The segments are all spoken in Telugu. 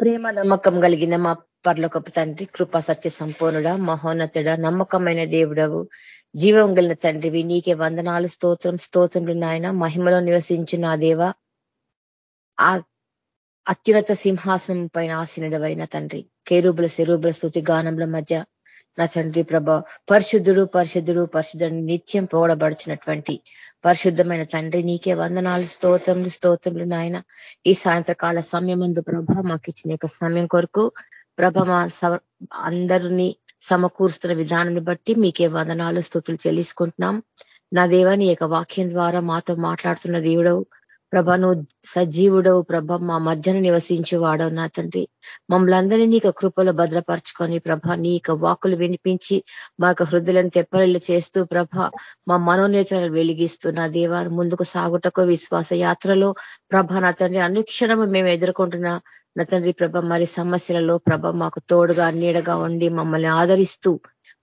ప్రేమ నమ్మకం కలిగిన మా పర్లోకపు తండ్రి కృపా సత్య సంపూర్ణుడ మహోన్నతుడ నమ్మకమైన దేవుడవు. జీవం కలిగిన తండ్రివి నీకే వందనాలు స్తోత్రం స్తోత్రములు నాయన. మహిమలో నివసించు నా దేవ. ఆ అత్యున్నత సింహాసనం పైన ఆసీనుడవైన తండ్రి. కేరూబుల శరూబుల స్థుతి గానముల మధ్య నా తండ్రి ప్రభ పరిశుద్ధుడు పరిశుద్ధుడు పరిశుద్ధుడు నిత్యం పోవడబడుచున్నటువంటి పరిశుద్ధమైన తండ్రి నీకే వందనాలు స్తోత్రములు స్తోత్రములు నాయన. ఈ సాయంత్రకాల సమయం ముందు ప్రభ మాకు ఇచ్చిన సమయం కొరకు ప్రభ మా అందరినీ సమకూరుస్తున్న విధానాన్ని బట్టి మీకే వందనాలు స్థుతులు చెల్లించుకుంటున్నాం. నా దేవాని యొక్క వాక్యం ద్వారా మాతో మాట్లాడుతున్న దేవుడవు. ప్రభ నువ్వు సజీవుడవు ప్రభ మా మధ్యన నివసించి వాడవు నా తండ్రి. మమ్మల్ని అందరినీ నీకు కృపలో భద్రపరచుకొని ప్రభ నీ యొక్క వాకులు వినిపించి మా యొక్క హృదయలను తెప్పరిల్లు చేస్తూ ప్రభ మా మనోనేతలను వెలిగిస్తూ నా దేవాన్ని ముందుకు సాగుటకు విశ్వాస యాత్రలో ప్రభ నా తండ్రి అనుక్షణము మేము ఎదుర్కొంటున్న నా తండ్రి ప్రభ మరి సమస్యలలో ప్రభ మాకు తోడుగా నీడగా ఉండి మమ్మల్ని ఆదరిస్తూ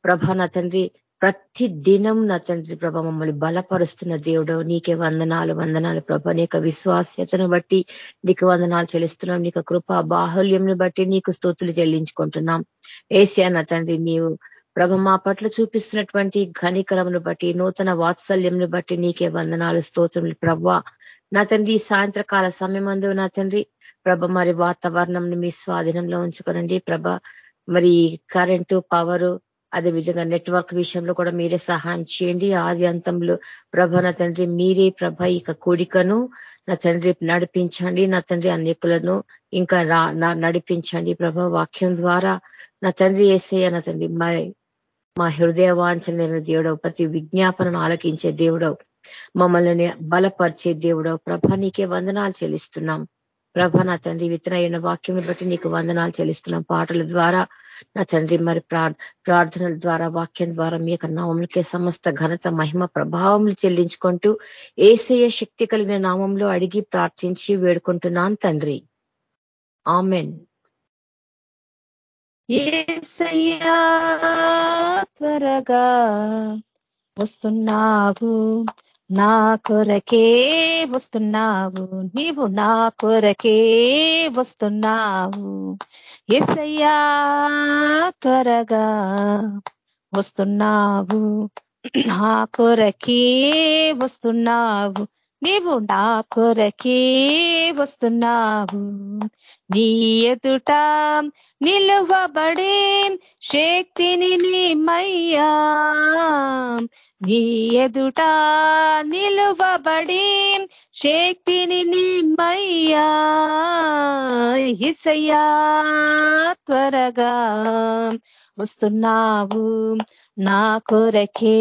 ప్రభ నా తండ్రి ప్రతి దినం నా తండ్రి ప్రభ మమ్మల్ని బలపరుస్తున్న దేవుడు. నీకే వందనాలు వందనాలు ప్రభ. నీ విశ్వాస్యతను బట్టి నీకు వందనాలు చెల్లిస్తున్నాం. నీకు కృప బాహుల్యంని బట్టి నీకు స్తోతులు చెల్లించుకుంటున్నాం. ఏసియా నా తండ్రి నీవు ప్రభ మా పట్ల చూపిస్తున్నటువంటి ఘనికరమును బట్టి నూతన వాత్సల్యంను బట్టి నీకే వందనాలు స్తోత్రములు ప్రభ. నా తండ్రి సాయంత్రకాల సమయమందు నా తండ్రి ప్రభ మరి వాతావరణంను మీ స్వాధీనంలో ఉంచుకోనండి. ప్రభ మరి కరెంటు పవరు అదే విధంగా నెట్వర్క్ విషయంలో కూడా మీరే సహాయం చేయండి. ఆది అంతంలో ప్రభ నా తండ్రి మీరే ప్రభ ఇక కూడికను నా తండ్రి నడిపించండి. నా తండ్రి అనేకులను ఇంకా నడిపించండి ప్రభ వాక్యం ద్వారా. నా తండ్రి ఏసయ్య నా తండ్రి మా హృదయ వాంఛన దేవుడవు ప్రతి విజ్ఞాపనను ఆలకించే దేవుడవు మమ్మల్ని బలపరిచే దేవుడవు. ప్రభ నీకే వందనాలు చెల్లిస్తున్నాం. ప్రభ నా తండ్రి విత్తనైన వాక్యం బట్టి నీకు వందనాలు చెల్లిస్తున్నాం. పాటల ద్వారా నా తండ్రి మరి ప్రార్థనల ద్వారా వాక్యం ద్వారా మీ యొక్క నామంకే సమస్త ఘనత మహిమ ప్రభావములు చెల్లించుకుంటూ ఏసయ శక్తి కలిగిన నామంలో అడిగి ప్రార్థించి వేడుకుంటున్నాను తండ్రి. ఆమెన్. త్వరగా వస్తున్నావు. నా కొరకే వస్తున్నావు నీవు నా కొరకే వస్తున్నావు. ఎసయ్యా త్వరగా వస్తున్నావు. నా కొరకే వస్తున్నావు. నీవు నా కొరకే వస్తున్నావు. నీ ఎదుట నిలువబడే శక్తిని నీమయ్యా. నీ ఎదుట నిలువబడే శక్తిని నీమయ్యా. ఇసయ్యా త్వరగా వస్తున్నావు. నా కొరకే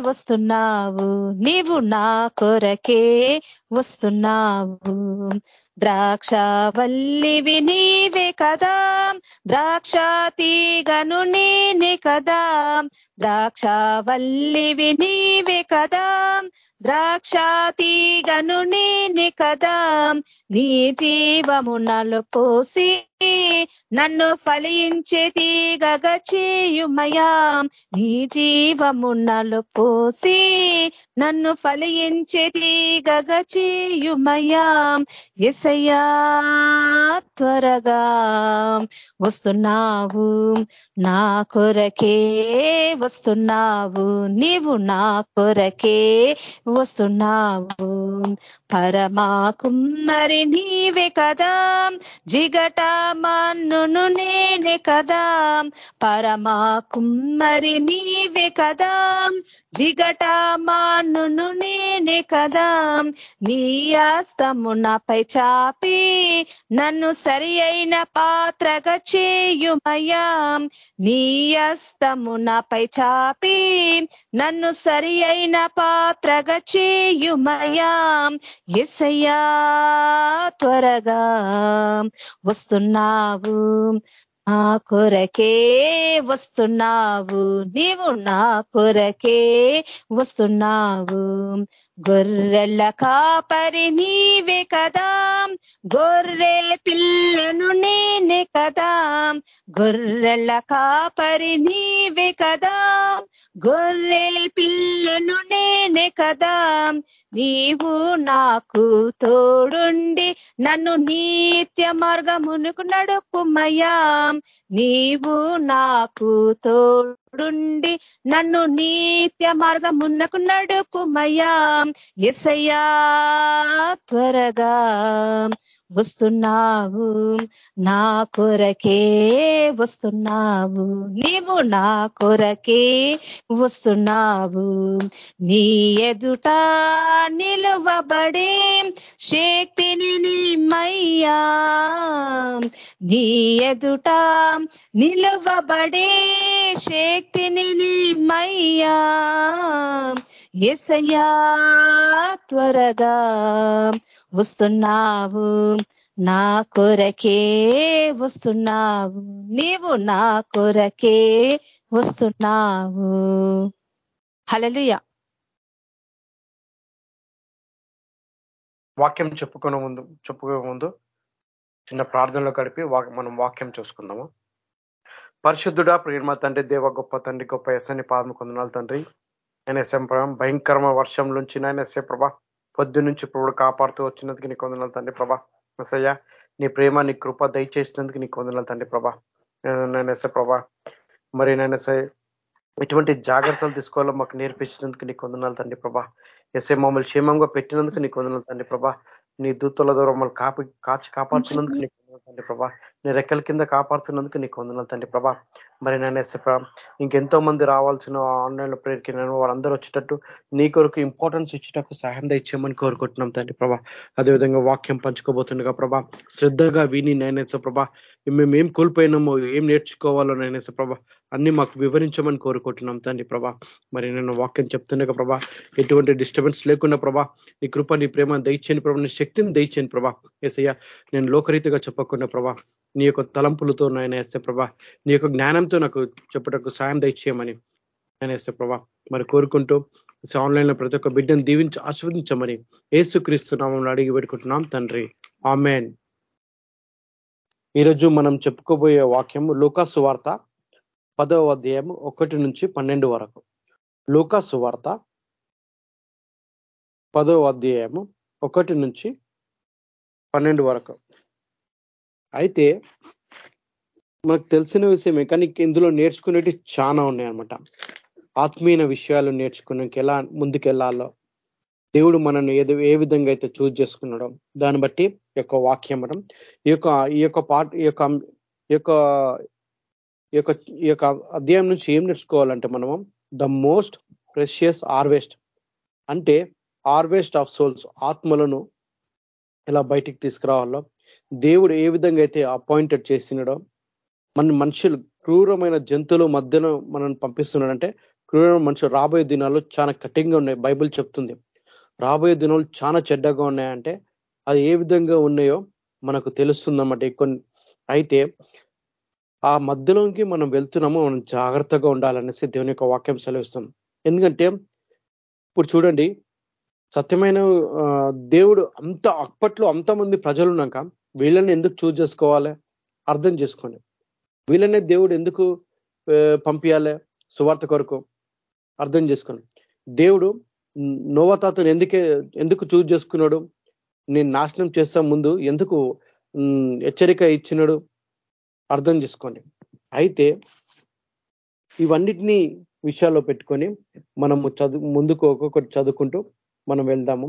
వస్తున్నావు నీవు నా కొరకే వస్తున్నావు. ద్రాక్షవల్లివి నీవే కదా ద్రాక్ష తీగను నేనే కదా. ద్రాక్షవల్లివి నీవే కదా ద్రాక్షాతీగను నేనే కదా నీ జీవము నలు పోసి నన్ను ఫలించే తీగగ చేయుమయా. నీ జీవము నలు పోసి నన్ను ఫలించే తీగగ చేయుమయా. ఎసయా త్వరగా వస్తున్నావు నా కొరకే వస్తున్నావు నీవు నా కొరకే వస్తున్నావు. పరమాకు కుమ్మరి నీవే కదా. జిగట మన్నును నేనే కదా. పరమా కుమ్మరి నీవే కదా. జిగటమానును నేనే కదా. నీ ఆస్తము నాపై చాపి నన్ను సరి అయిన పాత్రగా చేయుమయ్యా. నీ అస్తము నాపై చాపి నన్ను సరి అయిన పాత్రగా చేయుమయ్యా. ఎసయ్యా త్వరగా వస్తున్నావు. నా కొరకే వస్తున్నావు నీవు నా కొరకే వస్తున్నావు. గొర్రెల కాపరి నీవే కదా గొర్రె పిల్లను నేనే కదా గొర్రెల కాపరి నీవే కదా. గొర్రె పిల్లను నేనే కదా. నీవు నాకు తోడుండి నన్ను నీతి నిత్య మార్గమునకు నడుపుమయ్యా. నీవు నాకు తోడుండి నన్ను నిత్య మార్గమునకు నడుపుమయ్యా. ఎసయ్యా త్వరగా వస్తున్నావు నా కొరకే వస్తున్నావు నీవు నా కొరకే వస్తున్నావు. నీ ఎదుట నిలువబడే శక్తిని నిమ్మయ్యా. నీ ఎదుట నిలువబడే శక్తిని నిమ్మయ్యా. ఎసయ్యా త్వరగా వస్తున్నావు? నా కొరకే వస్తున్నావు. నీవు నా కొరకే వస్తున్నావు. హలలుయ వాక్యం చెప్పుకునే ముందు చెప్పుకునే ముందు చిన్న ప్రార్థనలో గడిపి మనం వాక్యం చూసుకుందాము. పరిశుద్ధుడా ప్రేమ తండ్రి దేవ గొప్ప తండ్రి గొప్ప ఎస్ఎని పాదం కొందనాలు తండ్రి. ఆయన ఎస్ఎం భయంకరమైన వర్షం నుంచి నాయన ఎస్ఏ ప్రభా పొద్దు నుంచి ఇప్పుడు కాపాడుతూ వచ్చినందుకు నీకు వందనాలు తండ్రి ప్రభా. ఎసయ్య నీ ప్రేమ నీ కృప దయచేసినందుకు నీకు వందనాలు తండ్రి ప్రభా. నేను ఎస ప్రభా మరి నేను ఎసే ఎటువంటి జాగ్రత్తలు తీసుకోవాలో మాకు నేర్పించినందుకు నీకు వందనాలు తండ్రి ప్రభా. ఎస్ఐ మమ్మల్ని క్షేమంగా పెట్టినందుకు నీకు వందనాలు తండ్రి ప్రభా. నీ దూతల ద్వారా మమ్మల్ని కాపి కాచి కాపాడుతున్నందుకు నీకు వందనాలు తండ్రి ప్రభా. నీ రెక్కల కింద కాపాడుతున్నందుకు నీకు వందనాలు తండ్రి ప్రభా. మరి నేను ఎస్ఐ ఇంకెంతో మంది రావాల్సిన ఆన్లైన్లో నేను వాళ్ళందరూ వచ్చేటట్టు నీ కొరకు ఇంపార్టెన్స్ ఇచ్చేటకు సహాయం ఇచ్చేయమని కోరుకుంటున్నాం తండ్రి ప్రభా. అదేవిధంగా వాక్యం పంచుకోబోతుండగా ప్రభా శ్రద్ధగా విని నేనేస ప్రభా మేము ఏం కోల్పోయినామో ఏం నేర్చుకోవాలో నేనేస ప్రభా అన్ని మాకు వివరించమని కోరుకుంటున్నాం తండ్రి ప్రభా. మరి నేను వాక్యం చెప్తుండగా ప్రభా ఎటువంటి డిస్టర్బెన్స్ లేకుండా ప్రభా నీ కృప నీ ప్రేమ దయచేని ప్రభా నీ శక్తిని దయచేని ప్రభా. ఏసయ్యా నేను లోకరీతిగా చెప్పకుండా ప్రభా నీ యొక్క తలంపులతో నాయన వేస్తే ప్రభా నీ యొక్క జ్ఞానంతో నాకు చెప్పటకు సాయం దయచేయమని నేను వేస్తే ప్రభా మరి కోరుకుంటూ ఆన్లైన్లో ప్రతి ఒక్క బిడ్డను దీవించి ఆస్వాదించమని ఏసుక్రీస్తున్నామని అడిగి పెట్టుకుంటున్నాం తండ్రి. ఆమెన్. ఈరోజు మనం చెప్పుకోబోయే వాక్యం లోకాసు వార్త పదవ అధ్యాయం ఒకటి నుంచి పన్నెండు వరకు. లోకాసు వార్త పదవ అధ్యాయము ఒకటి నుంచి పన్నెండు వరకు. అయితే మనకు తెలిసిన విషయమే కానీ ఇందులో నేర్చుకునేవి చాలా ఉన్నాయన్నమాట. ఆత్మీయ విషయాలు నేర్చుకున్నాక ఎలా ముందుకెళ్ళాలో దేవుడు మనను ఏదో ఏ విధంగా అయితే చూజ్ చేసుకున్నాడో దాన్ని బట్టి యొక్క వాక్యం ఈ యొక్క ఈ యొక్క పాట ఈ యొక్క ఈ యొక్క ఈ యొక్క ఈ యొక్క అధ్యాయం నుంచి ఏం నేర్చుకోవాలంటే మనము ద మోస్ట్ ప్రెషియస్ హార్వెస్ట్ అంటే హార్వెస్ట్ ఆఫ్ సోల్స్ ఆత్మలను ఎలా బయటికి తీసుకురావాలో దేవుడు ఏ విధంగా అయితే అపాయింటెడ్ చేసినాడో మన మనుషులు క్రూరమైన జంతువుల మధ్యలో మనం పంపిస్తున్నాడంటే క్రూరమైన మనుషులు రాబోయే దినాల్లో చాలా కఠినంగా ఉన్నాయి. బైబిల్ చెప్తుంది. రాబోయే దినాలు చాలా చెడ్డగా ఉన్నాయంటే అది ఏ విధంగా ఉన్నాయో మనకు తెలుస్తుందన్నమాట. కొన్ని అయితే ఆ మధ్యలోకి మనం వెళ్తున్నామో మనం జాగ్రత్తగా ఉండాలనేసి దేవుని యొక్క వాక్యం సెలవిస్తాం ఎందుకంటే ఇప్పుడు చూడండి సత్యమైన దేవుడు అంత అప్పట్లో అంతమంది ప్రజలు ఉన్నాక వీళ్ళని ఎందుకు చూజ్ చేసుకోవాలి? అర్థం చేసుకోండి. వీళ్ళనే దేవుడు ఎందుకు పంపించాలి సువార్త కొరకు అర్థం చేసుకోండి. దేవుడు నోవతాతను ఎందుకే ఎందుకు చూజ్ చేసుకున్నాడు? నేను నాశనం చేస్తా ముందు ఎందుకు హెచ్చరిక ఇచ్చినాడు? అర్థం చేసుకోండి. అయితే ఇవన్నిటినీ విషయాల్లో పెట్టుకొని మనము చదువు ముందుకు ఒక్కొక్కటి చదువుకుంటూ మనం వెళ్దాము.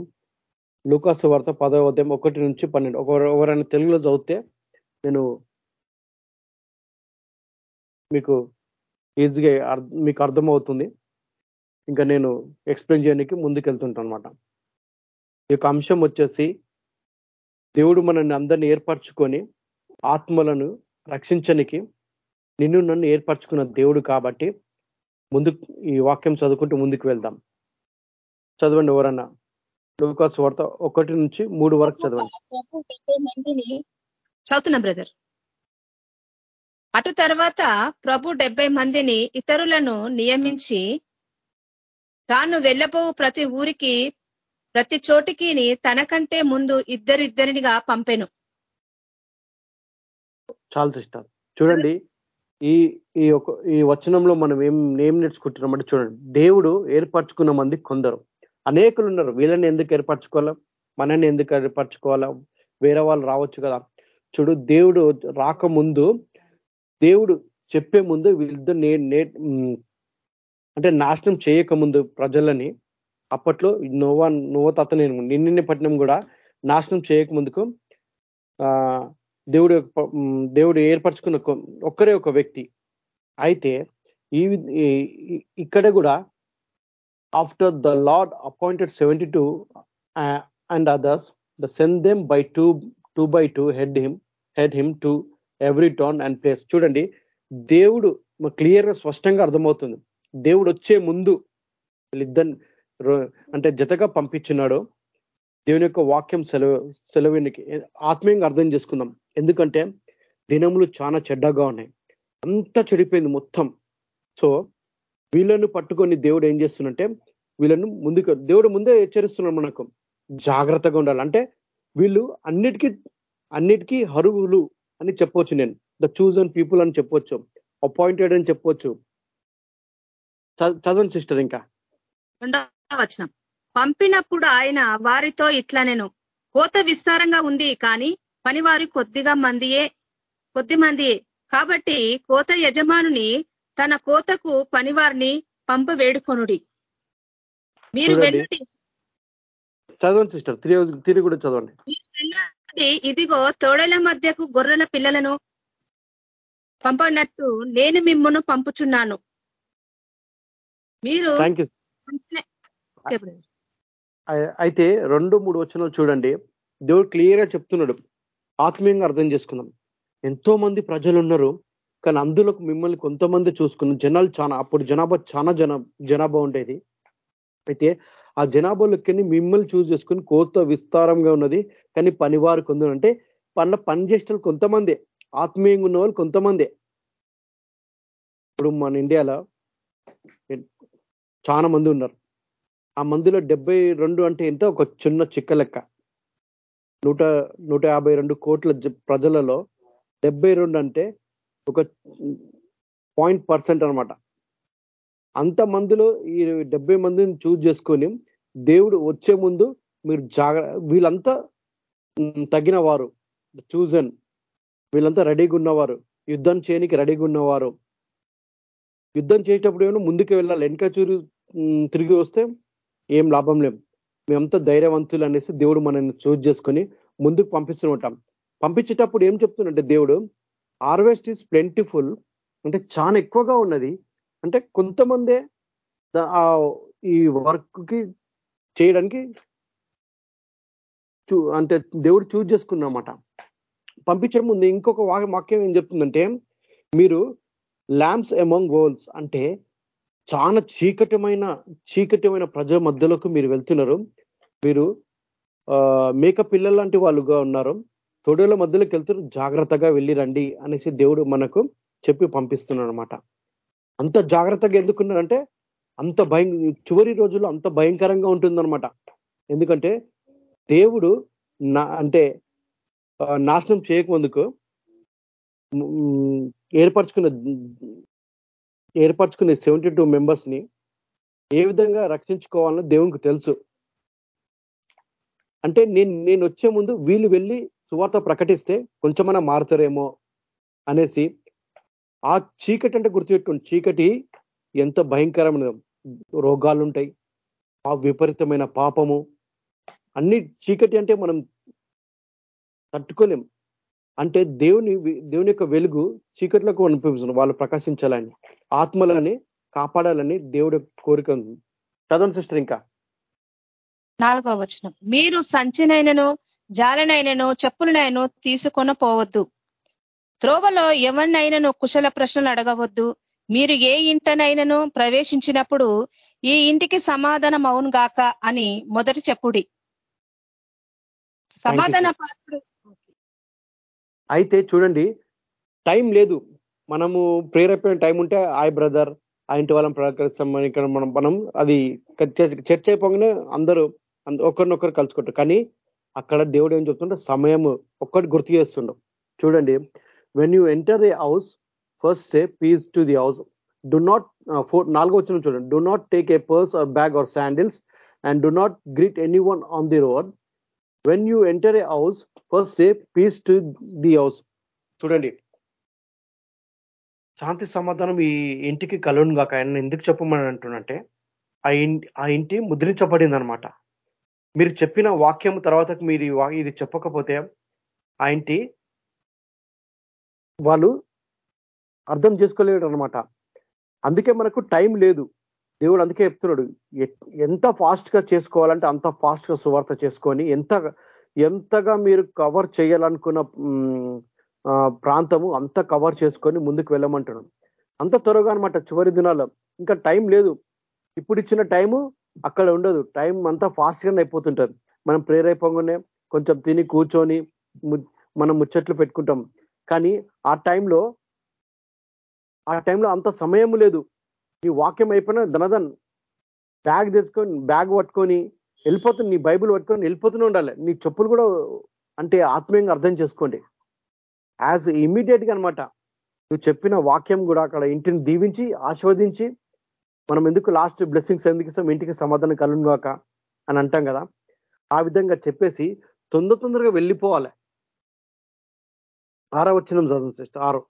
లూకాసు వార్త పదవ ఉదయం ఒకటి నుంచి పన్నెండు. ఎవరైనా తెలుగులో చదివితే నేను మీకు ఈజీగా మీకు అర్థమవుతుంది. ఇంకా నేను ఎక్స్ప్లెయిన్ చేయడానికి ముందుకెళ్తుంటాను అనమాట ఈ యొక్క అంశం వచ్చేసి దేవుడు మనల్ని అందరినీ ఏర్పరచుకొని ఆత్మలను రక్షించనికి నిన్ను నన్ను ఏర్పరచుకున్న దేవుడు కాబట్టి ముందు ఈ వాక్యం చదువుకుంటూ ముందుకు వెళ్దాం. చదవండి ఎవరన్నా? లూకాస్ వార్త ఒకటి నుంచి మూడు వరకు చదవండి. చదువుతున్నా బ్రదర్. అటు తర్వాత ప్రభు డెబ్బై మందిని ఇతరులను నియమించి తాను వెళ్ళబో ప్రతి ఊరికి ప్రతి చోటికి తనకంటే ముందు ఇద్దరిద్దరినిగా పంపెను. చాలా ఇష్టం చూడండి ఈ ఈ ఒక ఈ వచనంలో మనం ఏం ఏం నేర్చుకుంటున్నామంటే చూడండి. దేవుడు ఏర్పరచుకున్న మంది కొందరు. అనేకులు ఉన్నారు వీళ్ళని ఎందుకు ఏర్పరచుకోవాలా? మనని ఎందుకు ఏర్పరచుకోవాలా? వేరే వాళ్ళు రావచ్చు కదా. చూడు దేవుడు రాకముందు దేవుడు చెప్పే ముందు వీళ్ళిద్దరు నే నే అంటే నాశనం చేయకముందు ప్రజలని అప్పట్లో నోవా నోవ తత నేను నిన్నే పట్టినం కూడా నాశనం చేయకముందుకు ఆ దేవుడు దేవుడు ఏర్పరచుకున్న ఒక్కరే ఒక వ్యక్తి. అయితే ఈ ఇక్కడ కూడా after the lord appointed seventy two and others the send them by two two by two head him head him to every turn and place చూడండి దేవుడు క్లియర్గా స్పష్టంగా అర్థమవుతుంది. దేవుడు వచ్చే ముందు వీళ్ళిద్దరు అంటే జతగా పంపించినాడు దేవుని యొక్క వాక్యం సెలవు సెలవునికి ఆత్మీయంగా అర్థం చేసుకుందాం. ఎందుకంటే దినములు చాలా చెడ్డగా ఉన్నాయి. అంతా చెడిపోయింది మొత్తం. సో వీళ్ళను పట్టుకొని దేవుడు ఏం చేస్తున్నంటే వీళ్ళను ముందుకు దేవుడు ముందే హెచ్చరిస్తున్నాడు మనకు. జాగ్రత్తగా ఉండాలి. అంటే వీళ్ళు అన్నిటికీ అన్నిటికీ హరువులు అని చెప్పొచ్చు నేను. ద చూజన్ పీపుల్ అని చెప్పొచ్చు. అపాయింటెడ్ అని చెప్పొచ్చు. చదవండి సిస్టర్ ఇంకా. వచ్చిన పంపినప్పుడు ఆయన వారితో ఇట్లా నేను కోత విస్తారంగా ఉంది కానీ పనివారి కొద్దిగా మందియే కొద్ది మంది కాబట్టి కోత యజమానుని తన కోతకు పనివారిని పంప వేడుకొనుడి. మీరు వెళ్ళి చదవండి సిస్టర్. తిరిగి కూడా చదవండి. ఇదిగో తోడల మధ్యకు గొర్రెల పిల్లలను పంపనట్టు నేను మిమ్మను పంపుచున్నాను. మీరు అయితే రెండు మూడు వచనాలు చూడండి. దేవుడు క్లియర్గా చెప్తున్నాడు. ఆత్మీయంగా అర్థం చేసుకుందాం. ఎంతో మంది ప్రజలు ఉన్నారు కానీ అందులో మిమ్మల్ని కొంతమంది చూసుకున్న జనాలు చాలా అప్పుడు జనాభా చాలా జన జనాభా ఉండేది. అయితే ఆ జనాభాలోకి మిమ్మల్ని చూస్ చేసుకుని కోత విస్తారంగా ఉన్నది. కానీ పనివారు కొందరు అంటే పనుల పని చేసిన కొంతమందే ఆత్మీయంగా ఉన్న వాళ్ళు కొంతమందే. ఇప్పుడు మన ఇండియాలో చాలా మంది ఉన్నారు. ఆ మందిలో డెబ్బై రెండు అంటే ఎంత? ఒక చిన్న చిక్క లెక్క. నూట నూట యాభై రెండు కోట్ల ప్రజలలో డెబ్బై రెండు అంటే ఒక పాయింట్ పర్సెంట్ అనమాట అంత మందిలో ఈ డెబ్బై మందిని చూజ్ చేసుకొని దేవుడు వచ్చే ముందు మీరు జాగ్ర వీళ్ళంతా తగిన వారు చూజన్. వీళ్ళంతా రెడీగా ఉన్నవారు యుద్ధం చేయనికి రెడీగా ఉన్నవారు. యుద్ధం చేసేటప్పుడు ఏమో ముందుకు వెళ్ళాలి వెనక చూరు తిరిగి వస్తే ఏం లాభం లేం మేమంతా ధైర్యవంతులు అనేసి దేవుడు మనల్ని చూజ్ చేసుకొని ముందుకు పంపిస్తూ ఉంటాం. పంపించేటప్పుడు ఏం చెప్తున్నంటే దేవుడు హార్వెస్ట్ ఈస్ ప్లెంటిఫుల్ అంటే చాలా ఎక్కువగా ఉన్నది. అంటే కొంతమందే ఈ వర్క్కి చేయడానికి అంటే దేవుడు చూజ్ చేసుకున్నమాట. పంపించడం ముందు ఇంకొక వాక్యం ఏం చెప్తుందంటే మీరు ల్యాంప్స్ ఎమంగ్ వోల్స్ అంటే చాలా చీకటమైన చీకటమైన ప్రజల మధ్యలోకి మీరు వెళ్తున్నారు. మీరు మేక పిల్లల లాంటి వాళ్ళుగా ఉన్నారు. తొడుల మధ్యలోకి వెళ్తున్నారు జాగ్రత్తగా వెళ్ళి రండి అనేసి దేవుడు మనకు చెప్పి పంపిస్తున్నాడు అనమాట అంత జాగ్రత్తగా ఎందుకున్నారంటే అంత భయం చివరి రోజుల్లో అంత భయంకరంగా ఉంటుందన్నమాట. ఎందుకంటే దేవుడు నా అంటే నాశనం చేయకముందుకు ఏర్పరచుకున్న ఏర్పరచుకునే సెవెంటీ టూ మెంబర్స్ని ఏ విధంగా రక్షించుకోవాలని దేవునికి తెలుసు. అంటే నేను నేను వచ్చే ముందు వీళ్ళు వెళ్ళి సువార్త ప్రకటిస్తే కొంచెమన్నా మారుతారేమో అనేసి ఆ చీకటి అంటే గుర్తుపెట్టుకోండి. చీకటి ఎంత భయంకరమైన రోగాలు ఉంటాయి ఆ విపరీతమైన పాపము. అన్ని చీకటి అంటే మనం తట్టుకోలేం. అంటే దేవుని దేవుని యొక్క వెలుగు చీకట్లకు అనిపిస్తుంది వాళ్ళు ప్రకాశించాలని ఆత్మలని కాపాడాలని దేవుడి కోరిక ఉంది. చదవండి సిస్టర్ ఇంకా. నాలుగో వచనం. మీరు సంచినైనను జాలనైనను చెప్పులనైనను తీసుకొని పోవద్దు త్రోవలో ఎవరినైనాను కుశల ప్రశ్నలు అడగవద్దు. మీరు ఏ ఇంటనైనను ప్రవేశించినప్పుడు ఈ ఇంటికి సమాధానం అవును గాక అని మొదటి చెప్పుడి. సమాధాన అయితే చూడండి టైం లేదు. మనము ప్రేరేపణ టైం ఉంటే ఆయ్ బ్రదర్ ఆ ఇంటి వాళ్ళని ప్రకరిస్తాం ఇక్కడ మనం మనం అది చర్చ అయిపోగానే అందరూ ఒకరినొకరు కలుసుకుంటారు. కానీ అక్కడ దేవుడు ఏం చెప్తుంటే సమయం ఒక్కటి గుర్తు చేస్తుండవు చూడండి when you enter the house first say peace to the house do not four నాలుగో వచ్చిన చూడండి. Do not take a purse or bag or sandals and do not greet anyone on the road when you enter a house first say peace to the house చూడండి. శాంతి సమాధానం ఈ ఇంటికి కలును కాక ఆయన ఎందుకు చెప్పమని అంటున్నంటే ఆ ఇంటి ఆ ఇంటి ముద్రించబడింది అనమాట మీరు చెప్పిన వాక్యం తర్వాత మీరు ఇది చెప్పకపోతే ఆయనటి వాళ్ళు అర్థం చేసుకోలేడు అనమాట అందుకే మనకు టైం లేదు. దేవుడు అందుకే చెప్తున్నాడు ఎంత ఫాస్ట్గా చేసుకోవాలంటే అంత ఫాస్ట్గా సువార్త చేసుకొని ఎంత ఎంతగా మీరు కవర్ చేయాలనుకున్న ప్రాంతము అంత కవర్ చేసుకొని ముందుకు వెళ్ళమంటున్నాం అంత త్వరగా అనమాట చివరి దినాల్లో. ఇంకా టైం లేదు. ఇప్పుడు ఇచ్చిన టైము అక్కడ ఉండదు. టైం అంతా ఫాస్ట్గానే అయిపోతుంటుంది. మనం ప్రేర్ అయిపోగానే కొంచెం తిని కూర్చొని మనం ముచ్చట్లు పెట్టుకుంటాం. కానీ ఆ టైంలో ఆ టైంలో అంత సమయం లేదు. నీ వాక్యం అయిపోయినా ధనధన్ బ్యాగ్ తెచ్చుకొని బ్యాగ్ పట్టుకొని వెళ్ళిపోతుంది నీ బైబుల్ పట్టుకొని వెళ్ళిపోతూనే ఉండాలి. నీ చెప్పులు కూడా అంటే ఆత్మీయంగా అర్థం చేసుకోండి. యాజ్ ఇమీడియట్గా అనమాట నువ్వు చెప్పిన వాక్యం కూడా అక్కడ ఇంటిని దీవించి ఆస్వాదించి మనం ఎందుకు లాస్ట్ బ్లెస్సింగ్స్ ఎందుకు ఇస్తాం? ఇంటికి సమాధానం కలుగాక అని అంటాం కదా. ఆ విధంగా చెప్పేసి తొందర తొందరగా వెళ్ళిపోవాలి. ఆరో వచ్చిన చదువు సిస్టర్. ఆరు.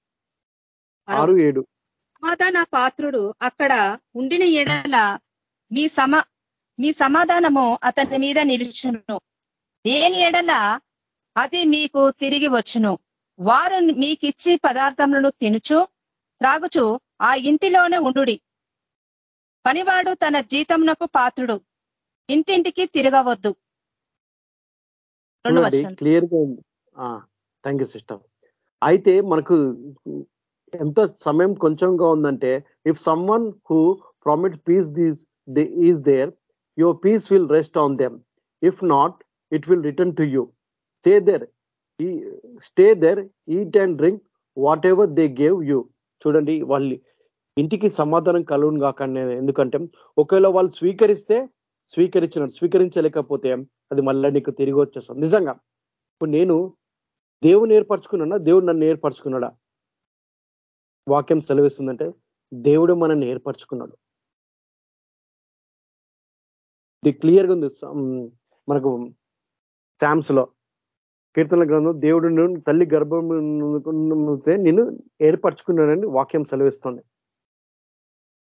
ఆరు ఏడు. సమాధాన పాత్రుడు అక్కడ ఉండిన ఎడల మీ సమ మీ సమాధానము అతని మీద నిలుచును. దేని ఎడల అది మీకు తిరిగి వచ్చును. వారు మీకిచ్చి పదార్థములను తినుచు త్రాగుచు ఆ ఇంటిలోనే ఉండుడి. పనివాడు తన జీతమునకు పాత్రుడు. ఇంటింటికి తిరగవద్దు. క్లియర్గా ఉంది. థ్యాంక్ యూ సిస్టర్ అయితే మనకు ఎంత సమయం కొంచెంగా ఉందంటే if someone who promotes peace this is there your peace will rest on them if not it will return to you stay there stay there eat and drink whatever they gave you చూడండి వాళ్ళు ఇంటికి సమాధానం కలుగును కాకండి ఎందుకంటే ఒకవేళ వాళ్ళు స్వీకరిస్తే స్వీకరించినట్టు స్వీకరించలేకపోతే అది మళ్ళీ నీకు తిరిగి వచ్చేస్తుంది నిజంగా ఇప్పుడు నేను దేవుని ఏర్పరచుకున్నా దేవుడు నన్ను ఏర్పరచుకున్నాడా వాక్యం సెలవిస్తుందంటే దేవుడు మనల్ని ఏర్పరచుకున్నాడు ఇది క్లియర్గా ఉంది మనకు శామ్స్లో కీర్తన గ్రంథం దేవుడు తల్లి గర్భం నేను ఏర్పరచుకున్నాడని వాక్యం సెలవిస్తుంది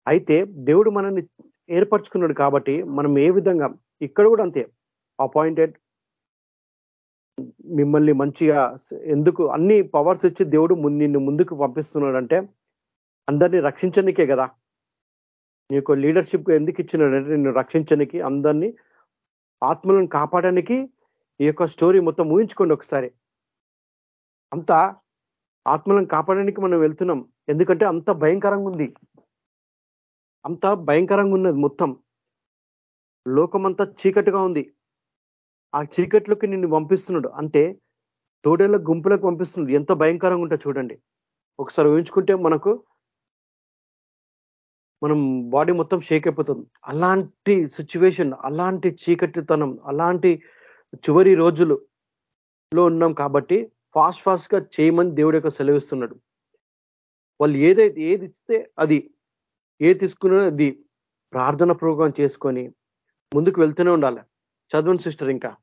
అయితే దేవుడు మనల్ని ఏర్పరచుకున్నాడు కాబట్టి మనం ఏ విధంగా ఇక్కడ కూడా అంతే అపాయింటెడ్ మిమ్మల్ని మంచిగా ఎందుకు అన్ని పవర్స్ ఇచ్చి దేవుడు నిన్ను ముందుకు పంపిస్తున్నాడంటే అందరినీ రక్షించనికే కదా. నీకు లీడర్షిప్ ఎందుకు ఇచ్చినాడంటే నిన్ను రక్షించనికి అందరినీ ఆత్మలను కాపాడడానికి ఈ యొక్క స్టోరీ మొత్తం ఊహించుకోండి ఒకసారి. అంత ఆత్మలను కాపాడడానికి మనం వెళ్తున్నాం. ఎందుకంటే అంత భయంకరంగా ఉంది. అంత భయంకరంగా ఉన్నది మొత్తం. లోకమంతా చీకటిగా ఉంది. ఆ చీకట్లోకి నిన్ను పంపిస్తున్నాడు. అంటే తోడేళ్ళ గుంపులకు పంపిస్తున్నాడు. ఎంత భయంకరంగా ఉంటే చూడండి. ఒకసారి ఊహించుకుంటే మనకు మనం బాడీ మొత్తం షేక్ అయిపోతుంది. అలాంటి సిచ్యువేషన్ అలాంటి చీకటితనం అలాంటి చివరి రోజులులో ఉన్నాం కాబట్టి ఫాస్ట్ ఫాస్ట్గా చేయమని దేవుడు యొక్క సెలవిస్తున్నాడు. వాళ్ళు ఏదైతే ఏది ఇస్తే అది ఏ తీసుకున్నా అది ప్రార్థన ప్రోగ్రాం చేసుకొని ముందుకు వెళ్తూనే ఉండాలి. చదవండి సిస్టర్ ఇంకా.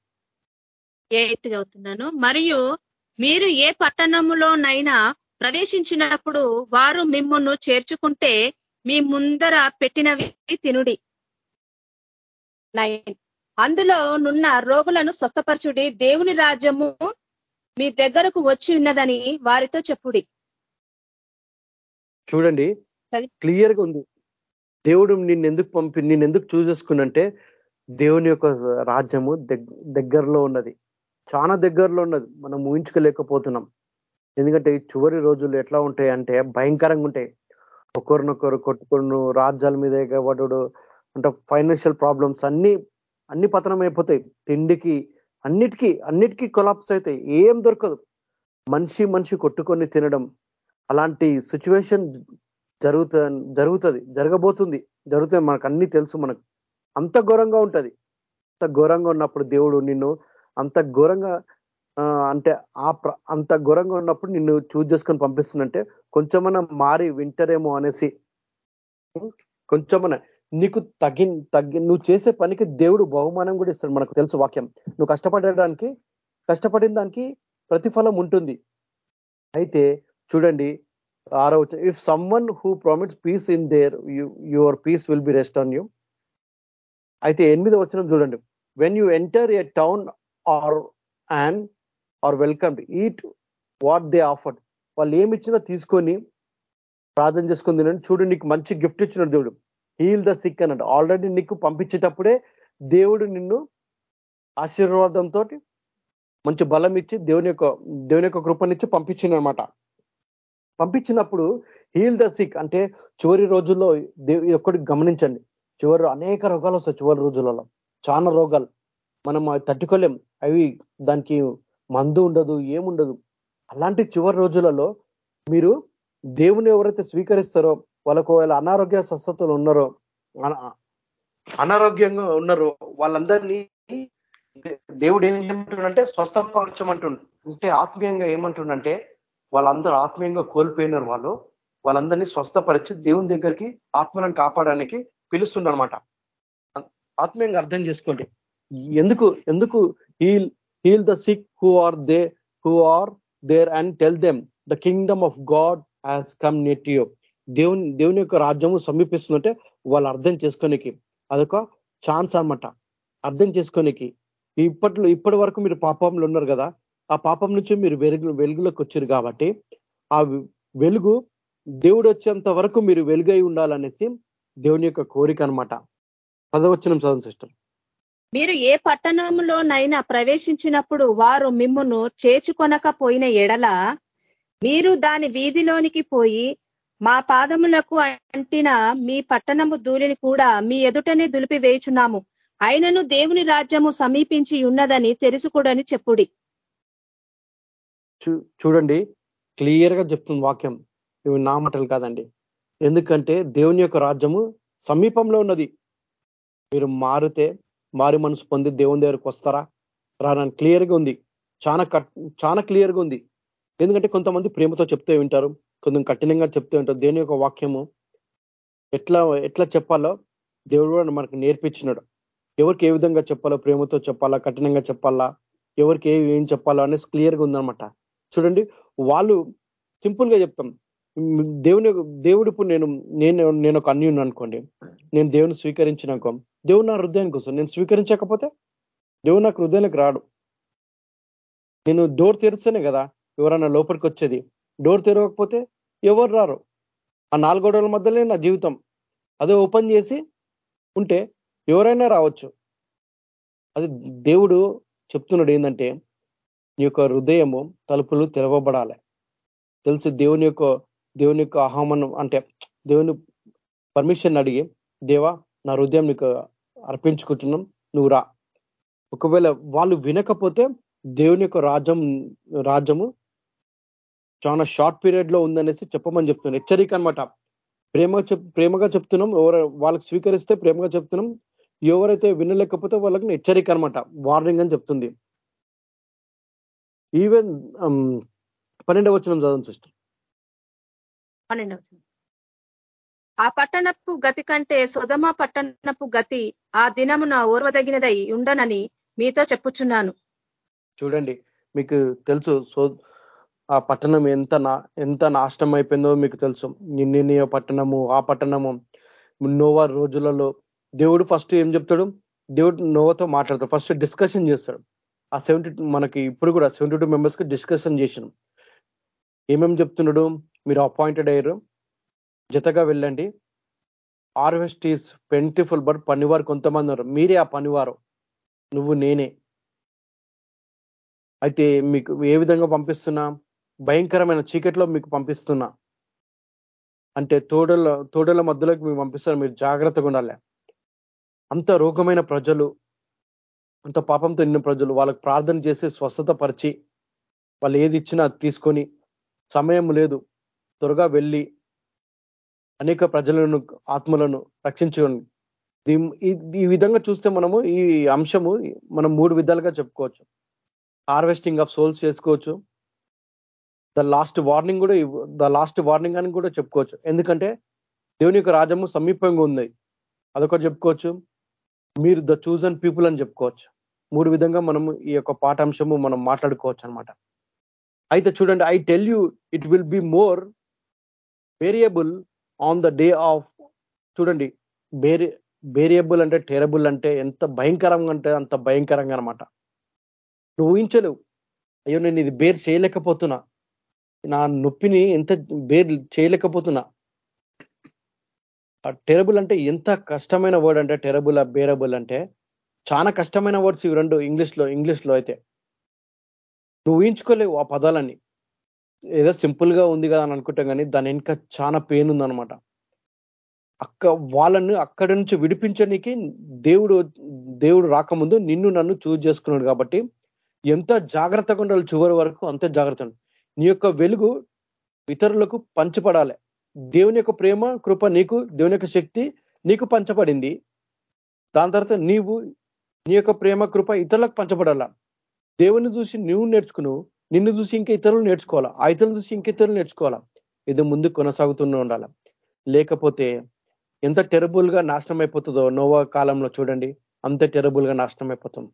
ఎయిత్ చదువుతున్నాను? మరియు మీరు ఏ పట్టణములోనైనా ప్రవేశించినప్పుడు వారు మిమ్మల్ని చేర్చుకుంటే మీ ముందర పెట్టినవి తినుడి. నైన్. అందులో నున్న రోగులను స్వస్థపరచుడి. దేవుని రాజ్యము మీ దగ్గరకు వచ్చి ఉన్నదని వారితో చెప్పుడి. చూడండి. క్లియర్గా ఉంది. దేవుడు నిన్ను ఎందుకు పంపి నిన్ను ఎందుకు చేసుకున్నంటే దేవుని యొక్క రాజ్యము దగ్గరలో ఉన్నది. చాలా దగ్గరలో ఉన్నది. మనం ఊహించుకోలేకపోతున్నాం. ఎందుకంటే చివరి రోజులు ఎట్లా ఉంటాయి అంటే భయంకరంగా ఉంటాయి. ఒకరినొకరు కొట్టుకుని రాజ్యాల మీద ఎగబడు అంటే ఫైనాన్షియల్ ప్రాబ్లమ్స్ అన్ని అన్ని పతనం అయిపోతాయి. తిండికి అన్నిటికీ అన్నిటికీ కొలాప్స్ అవుతాయి. ఏం దొరకదు. మనిషి మనిషి కొట్టుకొని తినడం. అలాంటి సిచ్యువేషన్ జరుగుత జరుగుతుంది జరగబోతుంది జరుగుతుంది మనకు అన్ని తెలుసు మనకు అంత ఘోరంగా ఉంటుంది. అంత ఘోరంగా ఉన్నప్పుడు దేవుడు నిన్ను అంత ఘోరంగా అంటే ఆ అంత ఘోరంగా ఉన్నప్పుడు నిన్ను చూజ్ చేసుకొని పంపిస్తుందంటే కొంచెమన్నా మారి వింటరేమో అనేసి. కొంచెమన్నా నీకు తగిన తగ్గి నువ్వు చేసే పనికి దేవుడు బహుమానం కూడా ఇస్తాడు మనకు తెలుసు వాక్యం. నువ్వు కష్టపడడానికి కష్టపడిన దానికి ప్రతిఫలం ఉంటుంది. అయితే చూడండి ఆరో if someone who promotes peace in there your peace will be rest on you అయితే ఎనిమిది వచ్చిన చూడండి. When you enter a town or and or welcome eat what they offered వాళ్ళు ఏమి ఇచ్చినా తీసుకొని ప్రార్థన చేసుకుని తినండి. చూడు నీకు మంచి గిఫ్ట్ ఇచ్చినాడు దేవుడు. హీల్ ద సిక్ అన్నట్టు ఆల్రెడీ నీకు పంపించేటప్పుడే దేవుడు నిన్ను ఆశీర్వాదంతో మంచి బలం ఇచ్చి దేవుని యొక్క దేవుని యొక్క కృపనిచ్చి పంపించింది అనమాట పంపించినప్పుడు హీల్ ద సిక్ అంటే చివరి రోజుల్లో ఒక్కటి గమనించండి. చివరి అనేక రోగాలు వస్తాయి చివరి రోజులలో. చాలా రోగాలు. మనం తట్టుకోలేం. అవి దానికి మందు ఉండదు ఏముండదు. అలాంటి చివరి రోజులలో మీరు దేవుని ఎవరైతే స్వీకరిస్తారో వాళ్ళకు వాళ్ళ అనారోగ్య స్వస్థతలు ఉన్నారో అనారోగ్యంగా ఉన్నారో వాళ్ళందరినీ దేవుడు ఏం ఏమంటుండంటే స్వస్థపరచమంటుండు. అంటే ఆత్మీయంగా ఏమంటుండంటే వాళ్ళందరూ ఆత్మీయంగా కోల్పోయినారు వాళ్ళు. వాళ్ళందరినీ స్వస్థపరిచి దేవుని దగ్గరికి ఆత్మలను కాపాడడానికి పిలుస్తుండనమాట ఆత్మీయంగా అర్థం చేసుకోండి. ఎందుకు ఎందుకు heal heal the sick who are they who are there and tell them the kingdom of God has come near you దేవుని దేవుని యొక్క రాజ్యము సమీపిస్తుందంటే వాళ్ళు అర్థం చేసుకోనికి అదొక ఛాన్స్ అనమాట అర్థం చేసుకోనికి. ఇప్పట్లో ఇప్పటి వరకు మీరు పాపంలో ఉన్నారు కదా ఆ పాపం నుంచి మీరు వెలుగు వెలుగులోకి వచ్చారు కాబట్టి ఆ వెలుగు దేవుడు వచ్చేంత వరకు మీరు వెలుగై ఉండాలనేసి దేవుని యొక్క కోరిక అనమాట పదవచనం చదువు సిస్టర్. మీరు ఏ పట్టణంలోనైనా ప్రవేశించినప్పుడు వారు మిమ్మును చేర్చుకొనకపోయిన ఎడల మీరు దాని వీధిలోనికి పోయి మా పాదములకు అంటిన మీ పట్టణము ధూళిని కూడా మీ ఎదుటనే దులిపి వేయుచున్నాము అయినను దేవుని రాజ్యము సమీపించి ఉన్నదని తెలుసుకూడని చెప్పుడి. చూడండి. క్లియర్గా చెప్తుంది వాక్యం. ఇవి నా మాటలు కాదండి. ఎందుకంటే దేవుని యొక్క రాజ్యము సమీపంలో ఉన్నది. మీరు మారితే మారి మనసు పొంది దేవుని దగ్గరకు వస్తారా? రానని క్లియర్గా ఉంది. చాలా చాలా క్లియర్గా ఉంది. ఎందుకంటే కొంతమంది ప్రేమతో చెప్తూ వింటారు. కొంచెం కఠినంగా చెప్తూ ఉంటారు దేని యొక్క వాక్యము ఎట్లా ఎట్లా చెప్పాలో దేవుడు కూడా మనకు నేర్పించినాడు. ఎవరికి ఏ విధంగా చెప్పాలో ప్రేమతో చెప్పాలా కఠినంగా చెప్పాలా ఎవరికి ఏం చెప్పాలో అనేసి క్లియర్గా ఉందనమాట చూడండి వాళ్ళు సింపుల్గా చెప్తాం. దేవుని దేవుడు ఇప్పుడు నేను నేను నేను ఒక అన్యుని అనుకోండి. నేను దేవుని స్వీకరించినాక దేవుడు నా హృదయానికి వస్తాను నేను స్వీకరించకపోతే దేవుడు నాకు హృదయానికి రాడు. నేను డోర్ తెరిస్తేనే కదా ఎవరైనా లోపలికి వచ్చేది. డోర్ తెరవకపోతే ఎవరు రారు? ఆ నాలుగో రోజుల మధ్యలో నా జీవితం. అదే ఓపెన్ చేసి ఉంటే ఎవరైనా రావచ్చు. అది దేవుడు చెప్తున్నాడు ఏంటంటే నీ యొక్క హృదయము తలుపులు తెరవబడాలి. తెలుసు దేవుని యొక్క దేవుని యొక్క ఆహ్వానం అంటే దేవుని పర్మిషన్ అడిగి దేవా నా హృదయం నీకు అర్పించుకుంటున్నాం నువ్వు రా. ఒకవేళ వాళ్ళు వినకపోతే దేవుని యొక్క రాజ్యం రాజ్యము చాలా షార్ట్ పీరియడ్లో ఉందనేసి చెప్పమని చెప్తున్నాను హెచ్చరిక అనమాట ప్రేమ ప్రేమగా చెప్తున్నాం ఎవరు వాళ్ళకి స్వీకరిస్తే ప్రేమగా చెప్తున్నాం. ఎవరైతే వినలేకపోతే వాళ్ళకి హెచ్చరిక అనమాట వార్నింగ్ అని చెప్తుంది. ఈవెన్ పన్నెండవ వచ్చిన చదవండి సిస్టర్. పన్నెండవ ఆ పట్టణపు గతి కంటే సుధమ పట్టణపు గతి ఆ దినమున ఓర్వదగినదై ఉండనని మీతో చెప్పుచున్నాను. చూడండి మీకు తెలుసు సో ఆ పట్టణం ఎంత నా ఎంత నాశనం అయిపోయిందో మీకు తెలుసు. నిన్న పట్టణము ఆ పట్టణము నోవా రోజులలో దేవుడు ఫస్ట్ ఏం చెప్తాడు? దేవుడు నోవాతో మాట్లాడతాడు. ఫస్ట్ డిస్కషన్ చేస్తాడు. ఆ సెవెంటీ మనకి ఇప్పుడు కూడా సెవెంటీ టూ మెంబర్స్కి డిస్కషన్ చేసినాం. ఏమేమి చెప్తున్నాడు? మీరు అపాయింటెడ్ అయ్యారు. జతగా వెళ్ళండి. హార్వెస్ట్ ఈస్ పెంటిఫుల్ బట్ పనివారు కొంతమంది ఉన్నారు. మీరే ఆ పనివారు. నువ్వు నేనే. అయితే మీకు ఏ విధంగా పంపిస్తున్నా? భయంకరమైన చీకట్లో మీకు పంపిస్తున్నా. అంటే తోడల తోడల మధ్యలోకి మీరు పంపిస్తున్నా. మీరు జాగ్రత్తగా ఉండాలి. అంత రోగమైన ప్రజలు అంత పాపంతో నిన్న ప్రజలు వాళ్ళకి ప్రార్థన చేసి స్వస్థత పరిచి వాళ్ళు ఏది ఇచ్చినా తీసుకొని సమయం లేదు. త్వరగా వెళ్ళి అనేక ప్రజలను ఆత్మలను రక్షించుకోండి. ఈ విధంగా చూస్తే మనము ఈ అంశము మనం మూడు విధాలుగా చెప్పుకోవచ్చు. హార్వెస్టింగ్ ఆఫ్ సోల్స్ చేసుకోవచ్చు. ద లాస్ట్ వార్నింగ్ కూడా ద లాస్ట్ వార్నింగ్ అని కూడా చెప్పుకోవచ్చు. ఎందుకంటే దేవుని యొక్క రాజ్యము సమీపంగా ఉంది. అదొకటి చెప్పుకోవచ్చు. మీరు ద చూజన్ పీపుల్ అని చెప్పుకోవచ్చు. మూడు విధంగా మనము ఈ యొక్క పాఠాంశము మనం మాట్లాడుకోవచ్చు అనమాట అయితే చూడండి I tell you it will be more variable on the day of చూడండి వేరి వేరియబుల్ అంటే టెరబుల్ అంటే ఎంత భయంకరంగా అంటే అంత భయంకరంగా అనమాట నువ్వు ఊహించలేవు. అయ్యో నేను ఇది బేర్ చేయలేకపోతున్నా. నా నొప్పిని ఎంత బేర్ చేయలేకపోతున్నా. టెరబుల్ అంటే ఎంత కష్టమైన వర్డ్ అంటే టెరబుల్ బేరబుల్ అంటే చాలా కష్టమైన వర్డ్స్ ఇవి రెండు ఇంగ్లీష్లో ఇంగ్లీష్లో అయితే. నువ్వు ఊహించుకోలేవు ఆ పదాలన్నీ. ఏదో సింపుల్గా ఉంది కదా అని అనుకుంటాం కానీ దాని వెనుక చాలా పెయిన్ ఉందనమాట అక్క వాళ్ళని అక్కడి నుంచి విడిపించడానికి దేవుడు దేవుడు రాకముందు నిన్ను నన్ను చూజ్ చేసుకున్నాడు కాబట్టి ఎంత జాగ్రత్తగా ఉండాలి చివరి వరకు అంత జాగ్రత్త నీ యొక్క వెలుగు ఇతరులకు పంచపడాలి. దేవుని యొక్క ప్రేమ కృప నీకు దేవుని యొక్క శక్తి నీకు పంచబడింది. దాని తర్వాత నీవు నీ యొక్క ప్రేమ కృప ఇతరులకు పంచబడాలా? దేవుని చూసి నువ్వు నేర్చుకును నిన్ను చూసి ఇంకా ఇతరులు నేర్చుకోవాలా? ఆ ఇతరులు చూసి ఇంక ఇతరులు నేర్చుకోవాలా? ఇది ముందు కొనసాగుతూనే ఉండాలి? లేకపోతే ఎంత టెరబుల్గా నాశనం అయిపోతుందో నోవా కాలంలో చూడండి. అంత టెరబుల్గా నాశనం అయిపోతాం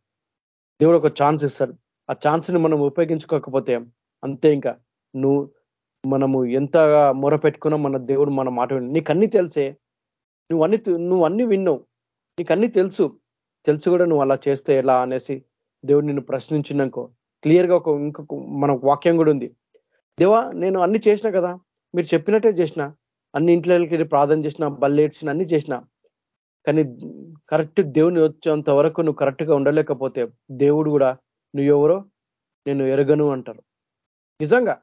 దేవుడు ఒక ఛాన్స్ ఇస్తాడు. ఆ ఛాన్స్ని మనం ఉపయోగించుకోకపోతే అంతే ఇంకా. నువ్వు మనము ఎంతగా మొర పెట్టుకున్నా మన దేవుడు మన మాట నీకు అన్ని తెలిసే. నువ్వు అన్ని నువ్వు అన్ని విన్నావు. నీకు అన్ని తెలుసు. తెలుసు కూడా నువ్వు అలా చేస్తే ఎలా అనేసి దేవుడు నిన్ను ప్రశ్నించినాకో క్లియర్గా ఒక ఇంకొక మన వాక్యం కూడా ఉంది. దేవా నేను అన్ని చేసిన కదా? మీరు చెప్పినట్టే చేసిన. అన్ని ఇంట్లోకి ప్రార్థన చేసిన బల్లేడ్చిన అన్ని చేసిన. కానీ కరెక్ట్ దేవుని వచ్చేంత వరకు నువ్వు కరెక్ట్గా ఉండలేకపోతే దేవుడు కూడా నువ్వెవరో నేను ఎరగను అంటారు. నిజంగా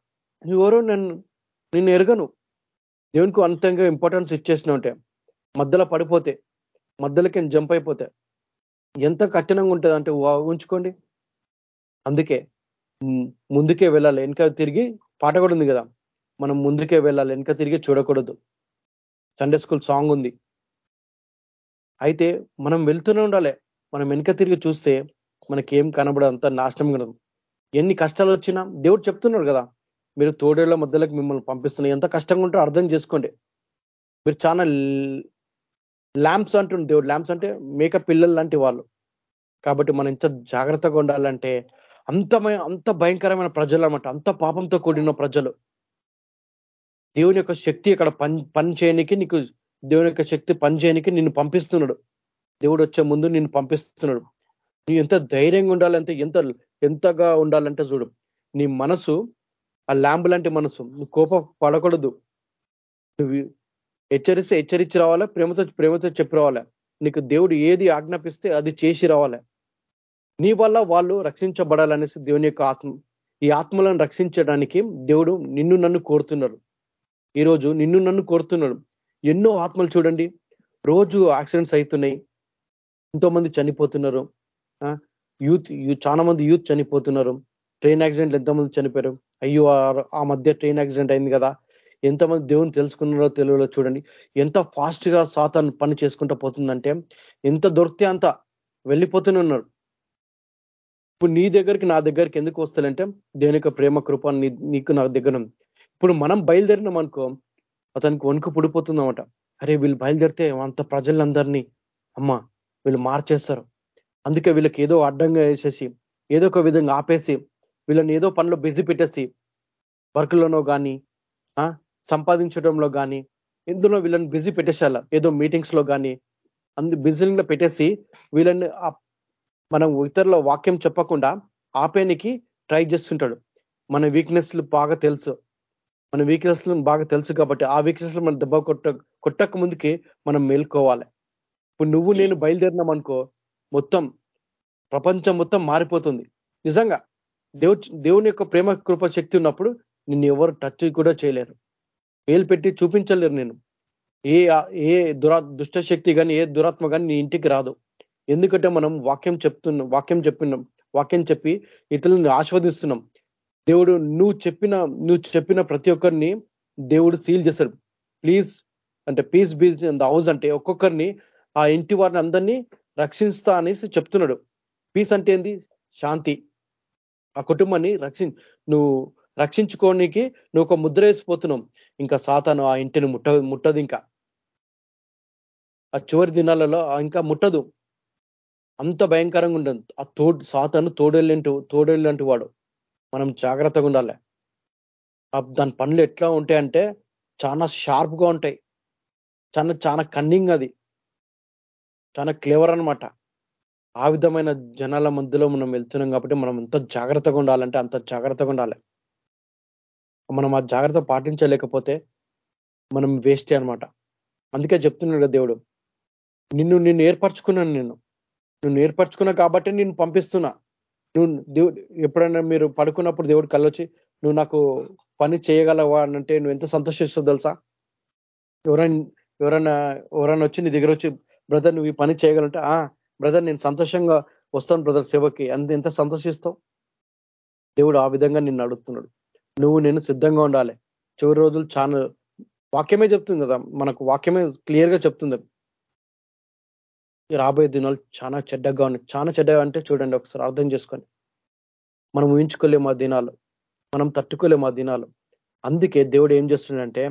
నువ్వెవరో నేను నిన్ను ఎరగను. దేవునికి అంతంగా ఇంపార్టెన్స్ ఇచ్చేసిన ఉంటే మధ్యలో పడిపోతే మధ్యలోకి జంప్ అయిపోతే ఎంత కఠినంగా ఉంటుంది అంటే ఉంచుకోండి. అందుకే ముందుకే వెళ్ళాలి. వెనక తిరిగి పాట కూడా ఉంది కదా. మనం ముందుకే వెళ్ళాలి. వెనక తిరిగి చూడకూడదు. సండే స్కూల్ సాంగ్ ఉంది. అయితే మనం వెళ్తూనే ఉండాలి. మనం వెనక తిరిగి చూస్తే మనకి ఏం కనబడదు. అంత నాశనం కనదు ఎన్ని కష్టాలు వచ్చినా దేవుడు చెప్తున్నాడు కదా మీరు తోడేళ్ళ మధ్యలోకి మిమ్మల్ని పంపిస్తున్నా ఎంత కష్టంగా ఉంటే అర్థం చేసుకోండి. మీరు చాలా ల్యాంప్స్ అంటుండే దేవుడు. ల్యాంప్స్ అంటే మేక పిల్లలు లాంటి వాళ్ళు. కాబట్టి మనం ఇంత జాగ్రత్తగా ఉండాలంటే అంతమైన అంత భయంకరమైన ప్రజలు అనమాట అంత పాపంతో కూడిన ప్రజలు. దేవుని యొక్క శక్తి ఇక్కడ పని పని చేయనికి నీకు దేవుని యొక్క శక్తి పని చేయడానికి నిన్ను పంపిస్తున్నాడు. దేవుడు వచ్చే ముందు నిన్ను పంపిస్తున్నాడు. నువ్వు ఎంత ధైర్యంగా ఉండాలంటే ఎంత ఎంతగా ఉండాలంటే చూడు. నీ మనసు ఆ ల్యాంబ్ లాంటి మనసు. నువ్వు కోప పడకూడదు నువ్వు హెచ్చరిస్తే హెచ్చరించి రావాలా? ప్రేమతో ప్రేమతో చెప్పి రావాలా? నీకు దేవుడు ఏది ఆజ్ఞాపిస్తే అది చేసి రావాలా? నీ వల్ల వాళ్ళు రక్షించబడాలనేసి దేవుని యొక్క ఆత్మ ఈ ఆత్మలను రక్షించడానికి దేవుడు నిన్ను నన్ను కోరుతున్నారు. ఈరోజు నిన్ను నన్ను కోరుతున్నాడు ఎన్నో ఆత్మలు చూడండి. రోజు యాక్సిడెంట్స్ అవుతున్నాయి. ఎంతో మంది చనిపోతున్నారు యూత్ చాలా మంది యూత్ చనిపోతున్నారు. ట్రైన్ యాక్సిడెంట్లు ఎంతోమంది చనిపోయారు. అయ్యో ఆ మధ్య ట్రైన్ యాక్సిడెంట్ అయింది కదా. ఎంతమంది దేవుని తెలుసుకున్నారో తెలుగులో చూడండి. ఎంత ఫాస్ట్గా సాతాన్ పని చేసుకుంటూ పోతుందంటే ఎంత దొరికితే అంత వెళ్ళిపోతూనే ఉన్నారు. ఇప్పుడు నీ దగ్గరికి నా దగ్గరికి ఎందుకు వస్తాలంటే దేని యొక్క ప్రేమ కృప నీకు నా దగ్గర ఇప్పుడు మనం బయలుదేరినాం అనుకో అతనికి వణుకు పుడిపోతుందన్నమాట. అరే వీళ్ళు బయలుదేరితే అంత ప్రజలందరినీ అమ్మ వీళ్ళు మార్చేస్తారు. అందుకే వీళ్ళకి ఏదో అడ్డంగా వేసేసి ఏదో ఒక విధంగా ఆపేసి వీళ్ళని ఏదో పనిలో బిజీ పెట్టేసి వర్క్లోనో కానీ సంపాదించడంలో కానీ ఎందులో వీళ్ళని బిజీ పెట్టేసేయాల. ఏదో మీటింగ్స్లో కానీ అందు బిజీలో పెట్టేసి వీళ్ళని మనం ఇతరుల వాక్యం చెప్పకుండా ఆపేనికి ట్రై చేస్తుంటాడు. మన వీక్నెస్లు బాగా తెలుసు. మన వీక్నెస్లు బాగా తెలుసు కాబట్టి ఆ వీక్నెస్లు మనం దెబ్బ కొట్ట కొట్టక ముందుకి మనం మేల్కోవాలి. ఇప్పుడు నువ్వు నేను బయలుదేరినాం అనుకో మొత్తం ప్రపంచం మొత్తం మారిపోతుంది. నిజంగా దేవు దేవుని యొక్క ప్రేమ కృప శక్తి ఉన్నప్పుడు నిన్ను ఎవరు టచ్ కూడా చేయలేరు. వేలు పెట్టి చూపించలేరు నేను. ఏ ఏ దురా దుష్ట శక్తి కానీ ఏ దురాత్మ కానీ నీ ఇంటికి రాదు. ఎందుకంటే మనం వాక్యం చెప్తున్నాం వాక్యం చెప్పినాం వాక్యం చెప్పి ఇతరులను ఆస్వాదిస్తున్నాం దేవుడు నువ్వు చెప్పిన నువ్వు చెప్పిన ప్రతి ఒక్కరిని దేవుడు సీల్ చేశాడు. ప్లీజ్ అంటే peace be in the house అంటే ఒక్కొక్కరిని ఆ ఇంటి వారిని అందరినీ రక్షిస్తా అనేసి చెప్తున్నాడు. పీస్ అంటే ఏంది? శాంతి. ఆ కుటుంబాన్ని రక్షి నువ్వు రక్షించుకోనికి నువ్వు ఒక ముద్ర వేసిపోతున్నావు. ఇంకా సాతాను ఆ ఇంటిని ముట్ట ముట్టదు ఇంకా. ఆ చివరి దినాలలో ఇంకా ముట్టదు. అంత భయంకరంగా ఉండదు. ఆ తోడు సాతను తోడేళ్ళంటూ తోడేళ్ళంటి వాడు. మనం జాగ్రత్తగా ఉండాలి. దాని పనులు ఎట్లా ఉంటాయంటే చాలా షార్ప్గా ఉంటాయి. చాలా చాలా కన్నింగ్ అది. చాలా క్లేవర్ అనమాట ఆ విధమైన జనాల మధ్యలో మనం వెళ్తున్నాం కాబట్టి మనం ఎంత జాగ్రత్తగా ఉండాలంటే అంత జాగ్రత్తగా ఉండాలి. మనం ఆ జాగ్రత్త పాటించలేకపోతే మనం వేస్టే అనమాట అందుకే చెప్తున్నాడు దేవుడు నిన్ను నిన్ను ఏర్పరచుకున్నాను నేను. నువ్వు ఏర్పరచుకున్నా కాబట్టి నేను పంపిస్తున్నా. నువ్వు దేవుడు ఎప్పుడైనా మీరు పడుకున్నప్పుడు దేవుడు కళ్ళొచ్చి నువ్వు నాకు పని చేయగలవా? అంటే నువ్వు ఎంత సంతోషిస్తావు తెలుసా? ఎవరైనా ఎవరైనా ఎవరైనా వచ్చి నీ దగ్గర వచ్చి బ్రదర్ నువ్వు ఈ పని చేయగలంటే ఆ బ్రదర్ నేను సంతోషంగా వస్తాను బ్రదర్ సేవకి. అంత ఎంత సంతోషిస్తావు? దేవుడు ఆ విధంగా నిన్ను అడుగుతున్నాడు. నువ్వు నేను సిద్ధంగా ఉండాలి. చివరి రోజులు చాలా వాక్యమే చెప్తుంది కదా. మనకు వాక్యమే క్లియర్గా చెప్తుంది. రాబోయే దినాలు చాలా చెడ్డగా ఉన్నాయి చాలా చెడ్డగా అంటే చూడండి ఒకసారి అర్థం చేసుకొని. మనం ఊహించుకోలేము ఆ దినాలు. మనం తట్టుకోలేము ఆ దినాలు. అందుకే దేవుడు ఏం చేస్తున్నాడంటే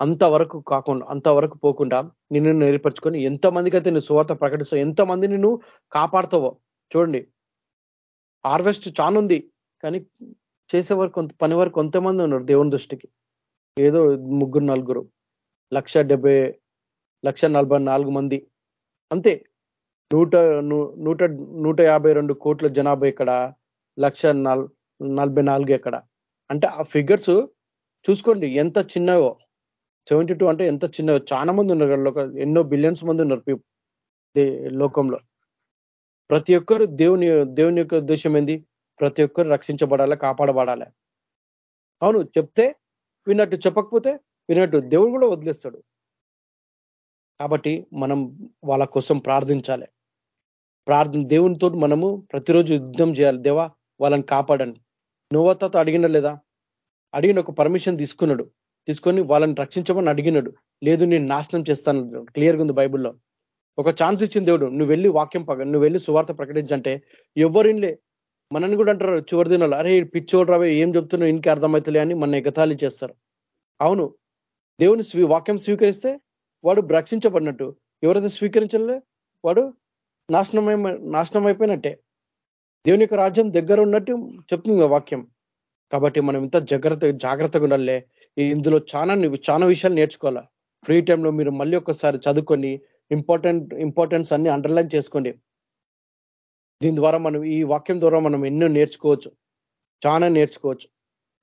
అంతవరకు కాకుండా అంతవరకు పోకుండా నిన్ను నేర్పరచుకొని ఎంతమందికి అయితే నువ్వు సువార్త ప్రకటిస్తావు ఎంతమంది నువ్వు కాపాడుతావో. చూడండి. హార్వెస్ట్ చాలా ఉంది కానీ చేసే వరకు కొంత పని వరకు కొంతమంది ఉన్నారు దేవుని దృష్టికి. ఏదో ముగ్గురు నలుగురు లక్ష డెబ్బై లక్ష నలభై నాలుగు మంది. అంతే. నూట నూట నూట యాభై రెండు కోట్ల జనాభా ఇక్కడ లక్ష నలభై నాలుగు ఎక్కడ. అంటే ఆ ఫిగర్స్ చూసుకోండి ఎంత చిన్నవో. సెవెంటీ టూ అంటే ఎంత చిన్నవో. చాలా మంది ఉన్నారు ఎన్నో బిలియన్స్ మంది ఉన్నారు లోకంలో. ప్రతి ఒక్కరు దేవుని దేవుని యొక్క ఉద్దేశం ఏంది? ప్రతి ఒక్కరు రక్షించబడాలి కాపాడబడాలి? అవును చెప్తే విన్నట్టు చెప్పకపోతే విన్నట్టు దేవుడు కూడా వదిలేస్తాడు. కాబట్టి మనం వాళ్ళ కోసం ప్రార్థించాలి. ప్రార్థన దేవునితో మనము ప్రతిరోజు యుద్ధం చేయాలి. దేవా వాళ్ళని కాపాడండి. నోవతతో అడిగిన లేదా? అడిగిన ఒక పర్మిషన్ తీసుకున్నాడు. తీసుకొని వాళ్ళని రక్షించమని అడిగినాడు. లేదు నేను నాశనం చేస్తాను. క్లియర్గా ఉంది బైబుల్లో. ఒక ఛాన్స్ ఇచ్చిన దేవుడు. నువ్వు వెళ్ళి వాక్యం పగ నువ్వు వెళ్ళి సువార్త ప్రకటించంటే ఎవరిలే మనని కూడా అంటారు చివరి దినాలు. అరే పిచ్చోడు రావే ఏం చెప్తున్నావు? ఇంకే అర్థమవుతలే అని మన ఎగతాళి చేస్తారు. అవును దేవుని వాక్యం స్వీకరిస్తే వాడు రక్షించబడినట్టు. ఎవరైతే స్వీకరించలే వాడు నాశనమై నాశనం అయిపోయినట్టే దేవుని యొక్క రాజ్యం దగ్గర ఉన్నట్టు చెప్తుంది వాక్యం. కాబట్టి మనం ఇంత జాగ్రత్త జాగ్రత్తగా ఉండాలే ఇందులో చాలా చాలా విషయాలు నేర్చుకోవాలా? ఫ్రీ టైంలో మీరు మళ్ళీ ఒకసారి చదువుకొని ఇంపార్టెంట్ ఇంపార్టెన్స్ అన్ని అండర్లైన్ చేసుకోండి. దీని ద్వారా మనం ఈ వాక్యం ద్వారా మనం ఎన్నో నేర్చుకోవచ్చు చాలా నేర్చుకోవచ్చు.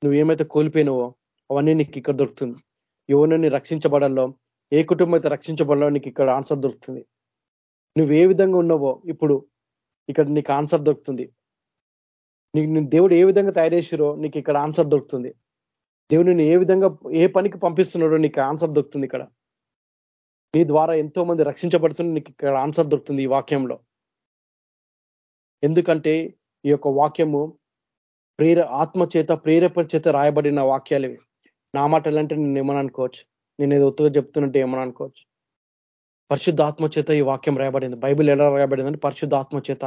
నువ్వు ఏమైతే కోల్పోయినావో అవన్నీ నీకు ఇక్కడ దొరుకుతుంది. ఎవరిని రక్షించబడంలో ఏ కుటుంబం అయితే రక్షించబడలో నీకు ఇక్కడ ఆన్సర్ దొరుకుతుంది. నువ్వు ఏ విధంగా ఉన్నావో ఇప్పుడు ఇక్కడ నీకు ఆన్సర్ దొరుకుతుంది. నీకు దేవుడు ఏ విధంగా తయారేసిరో నీకు ఇక్కడ ఆన్సర్ దొరుకుతుంది. దేవుడిని ఏ విధంగా ఏ పనికి పంపిస్తున్నాడో నీకు ఆన్సర్ దొరుకుతుంది ఇక్కడ. నీ ద్వారా ఎంతో మంది రక్షించబడుతుంది నీకు ఇక్కడ ఆన్సర్ దొరుకుతుంది ఈ వాక్యంలో. ఎందుకంటే ఈ యొక్క వాక్యము ప్రేర ఆత్మచేత ప్రేరేపణ చేత రాయబడిన వాక్యాలు. ఇవి నా మాటలు అంటే నేను ఏమని అనుకోవచ్చు నేను ఏదో ఒత్తుగా చెప్తున్నట్టే ఏమని అనుకోవచ్చు పరిశుద్ధ చేత ఈ వాక్యం రాయబడింది. బైబిల్ ఎలా రాయబడింది పరిశుద్ధ ఆత్మ చేత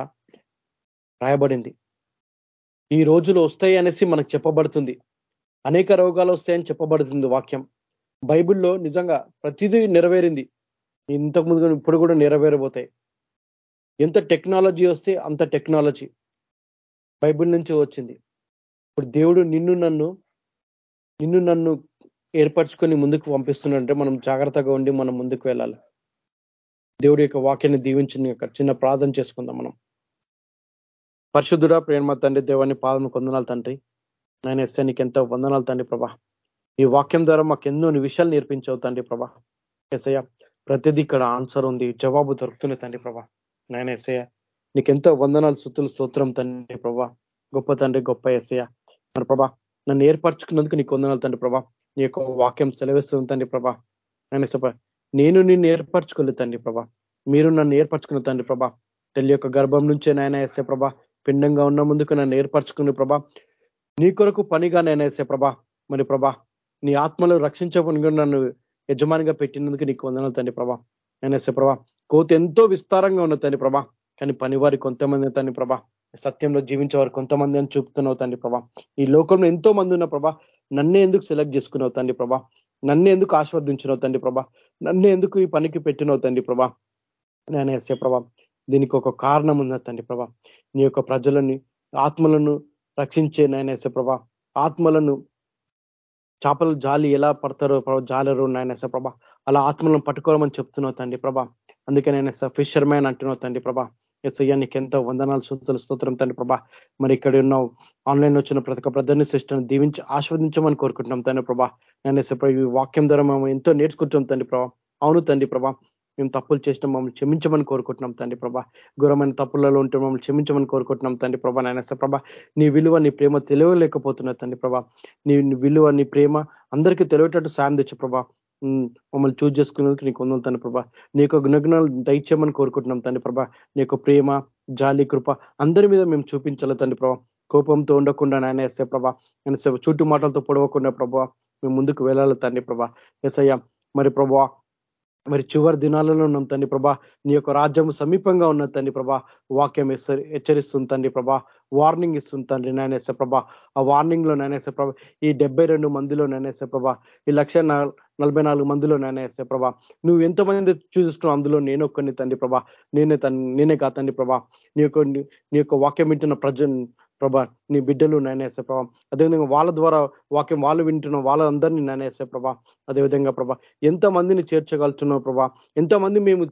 రాయబడింది. ఈ రోజులు వస్తాయి అనేసి మనకు చెప్పబడుతుంది. అనేక రోగాలు వస్తాయని చెప్పబడుతుంది వాక్యం. బైబిల్లో నిజంగా ప్రతిదీ నెరవేరింది. ఇంతకుముందు ఇప్పుడు కూడా నెరవేరబోతాయి. ఎంత టెక్నాలజీ వస్తే అంత టెక్నాలజీ. బైబిల్ నుంచి వచ్చింది. ఇప్పుడు దేవుడు నిన్ను నన్ను నిన్ను నన్ను ఏర్పరచుకొని ముందుకు పంపిస్తున్నాడంటే మనం జాగ్రత్తగా ఉండి మనం ముందుకు వెళ్ళాలి. దేవుడి యొక్క వాక్యాన్ని దీవించిన యొక్క చిన్న ప్రార్థన చేసుకుందాం మనం. పరిశుద్ధుడా ప్రేమ తండ్రి దేవాన్ని పాదం కొందనాలు తండ్రి. నేను ఎస్తే నీకు ఎంతో వందనాలు తండ్రి ప్రభా. ఈ వాక్యం ద్వారా మాకు ఎన్నో విషయాలు నేర్పించవు తండ్రి ప్రభా. ఎసయ్య ప్రతిదీ ఇక్కడ ఆన్సర్ ఉంది జవాబు దొరుకుతుంది తండ్రి ప్రభా. నాయన ఎసయ్య నీకెంతో వందనాలు సుత్తులు స్తోత్రం తండ్రి ప్రభా. గొప్ప తండ్రి గొప్ప ఎసయ్య మరి ప్రభా నన్ను ఏర్పరచుకున్నందుకు నీకు వందనాలు తండ్రి ప్రభా. నీ యొక్క వాక్యం సెలవిస్తుంది తండ్రి ప్రభా. నేను సభ నేను నిన్ను ఏర్పరచుకోలేదు తండ్రి ప్రభా. మీరు నన్ను ఏర్పరచుకున్న తండ్రి ప్రభా. తల్లి యొక్క గర్భం నుంచే నాయన ఎసే ప్రభా. పిండంగా ఉన్న ముందుకు నన్ను ఏర్పరచుకుని ప్రభా. నీ కొరకు పనిగా నేను వేసే ప్రభా. మరి ప్రభా నీ ఆత్మలో రక్షించబడి నన్ను యజమానిగా పెట్టినందుకు నీకు వందనాలు తండ్రి ప్రభా. నేను వేసే ప్రభా కోత ఎంతో విస్తారంగా ఉన్న తండ్రి ప్రభా. కానీ పనివారి కొంతమంది తండ్రి ప్రభా. సత్యంలో జీవించేవారు కొంతమంది అని చూపుతున్నావు తండ్రి ప్రభా. ఈ లోకంలో ఎంతో మంది ఉన్న ప్రభా. నన్నే ఎందుకు సెలెక్ట్ చేసుకున్నావు తండ్రి ప్రభా? నన్నే ఎందుకు ఆస్వాదించినావు తండ్రి ప్రభా? నన్నే ఎందుకు ఈ పనికి పెట్టినావు తండ్రి ప్రభా? నేను ఎస్ఏ ప్రభా దీనికి ఒక కారణం ఉన్నది తండ్రి ప్రభా. నీ యొక్క ప్రజలని ఆత్మలను రక్షించే నాయనేస ప్రభా. ఆత్మలను చేపలు జాలి ఎలా పడతారో ప్రభా జాలరు నాయనేస ప్రభా. అలా ఆత్మలను పట్టుకోవాలని చెప్తున్నావు తండ్రి ప్రభా. అందుకే నేను ఫిషర్ మ్యాన్ అంటున్నావు తండ్రి ప్రభా. ఎస్ఐయా నీకు ఎంతో వందనాలు సూత్రాలు స్తోత్రం తండ్రి ప్రభా. మరి ఇక్కడ ఉన్న ఆన్లైన్ వచ్చిన ప్రతి ఒక్క ప్రధాని సిస్టర్ని దీవించి ఆస్వాదించమని కోరుకుంటున్నాం తండ్రి ప్రభా. నేను ఈ వాక్యం ద్వారా మేము ఎంతో నేర్చుకుంటాం తండ్రి ప్రభా. అవును తండ్రి ప్రభా మేము తప్పులు చేసిన మమ్మల్ని క్షమించమని కోరుకుంటున్నాం తండ్రి ప్రభా. ఘోరమైన తప్పులలో ఉంటే మమ్మల్ని క్షమించమని కోరుకుంటున్నాం తండ్రి ప్రభా. నాయన ప్రభా నీ విలువ నీ ప్రేమ తెలియలేకపోతున్నా తండ్రి ప్రభా. నీ విలువ నీ ప్రేమ అందరికీ తెలియటట్టు సాయం తెచ్చు ప్రభా. మమ్మల్ని చూజ్ చేసుకునేందుకు నీకు వందలు తండ్రి ప్రభా. నీ యొక్క గుణగుణాలు దయచేయమని కోరుకుంటున్నాం తండ్రి ప్రభా. నీ యొక్క ప్రేమ జాలి కృప అందరి మీద మేము చూపించాలి తండ్రి ప్రభా. కోపంతో ఉండకుండా నాయన ఎస్ఏ ప్రభా. నేను చుట్టూ మాటలతో పొడవకుండా ప్రభా మేము ముందుకు వెళ్ళాలి తండ్రి ప్రభా. ఎస్ఐ మరి ప్రభా మరి చివరి దినాలలో ఉన్నాం తండ్రి ప్రభా. నీ యొక్క రాజ్యం సమీపంగా ఉన్న తండ్రి ప్రభా. వాక్యం హెచ్చరిస్తుంది తండ్రి ప్రభా. వార్నింగ్ ఇస్తుంది తండ్రి నాయనేసే ప్రభా. ఆ వార్నింగ్లో నాయనేసే ప్రభా ఈ డెబ్బై రెండు మందిలో నాయనేసే ప్రభా ఈ లక్ష నలభై నాలుగు మందిలో నాయనేసే ప్రభా. నువ్వు ఎంతమంది చూసిస్తున్నావు అందులో నేను ఒక్కని తండ్రి ప్రభా. నేనే నేనే కా తండ్రి ప్రభా. నీ యొక్క నీ యొక్క వాక్యం వింటున్న ప్రజ ప్రభా నీ బిడ్డలు నాయనేసే ప్రభా. అదేవిధంగా వాళ్ళ ద్వారా వాక్యం వాళ్ళు వింటున్న వాళ్ళందరినీ నాయనేసే ప్రభా. అదేవిధంగా ప్రభా ఎంతమందిని చేర్చగలుగుతున్నావు ప్రభా. ఎంతమంది మేము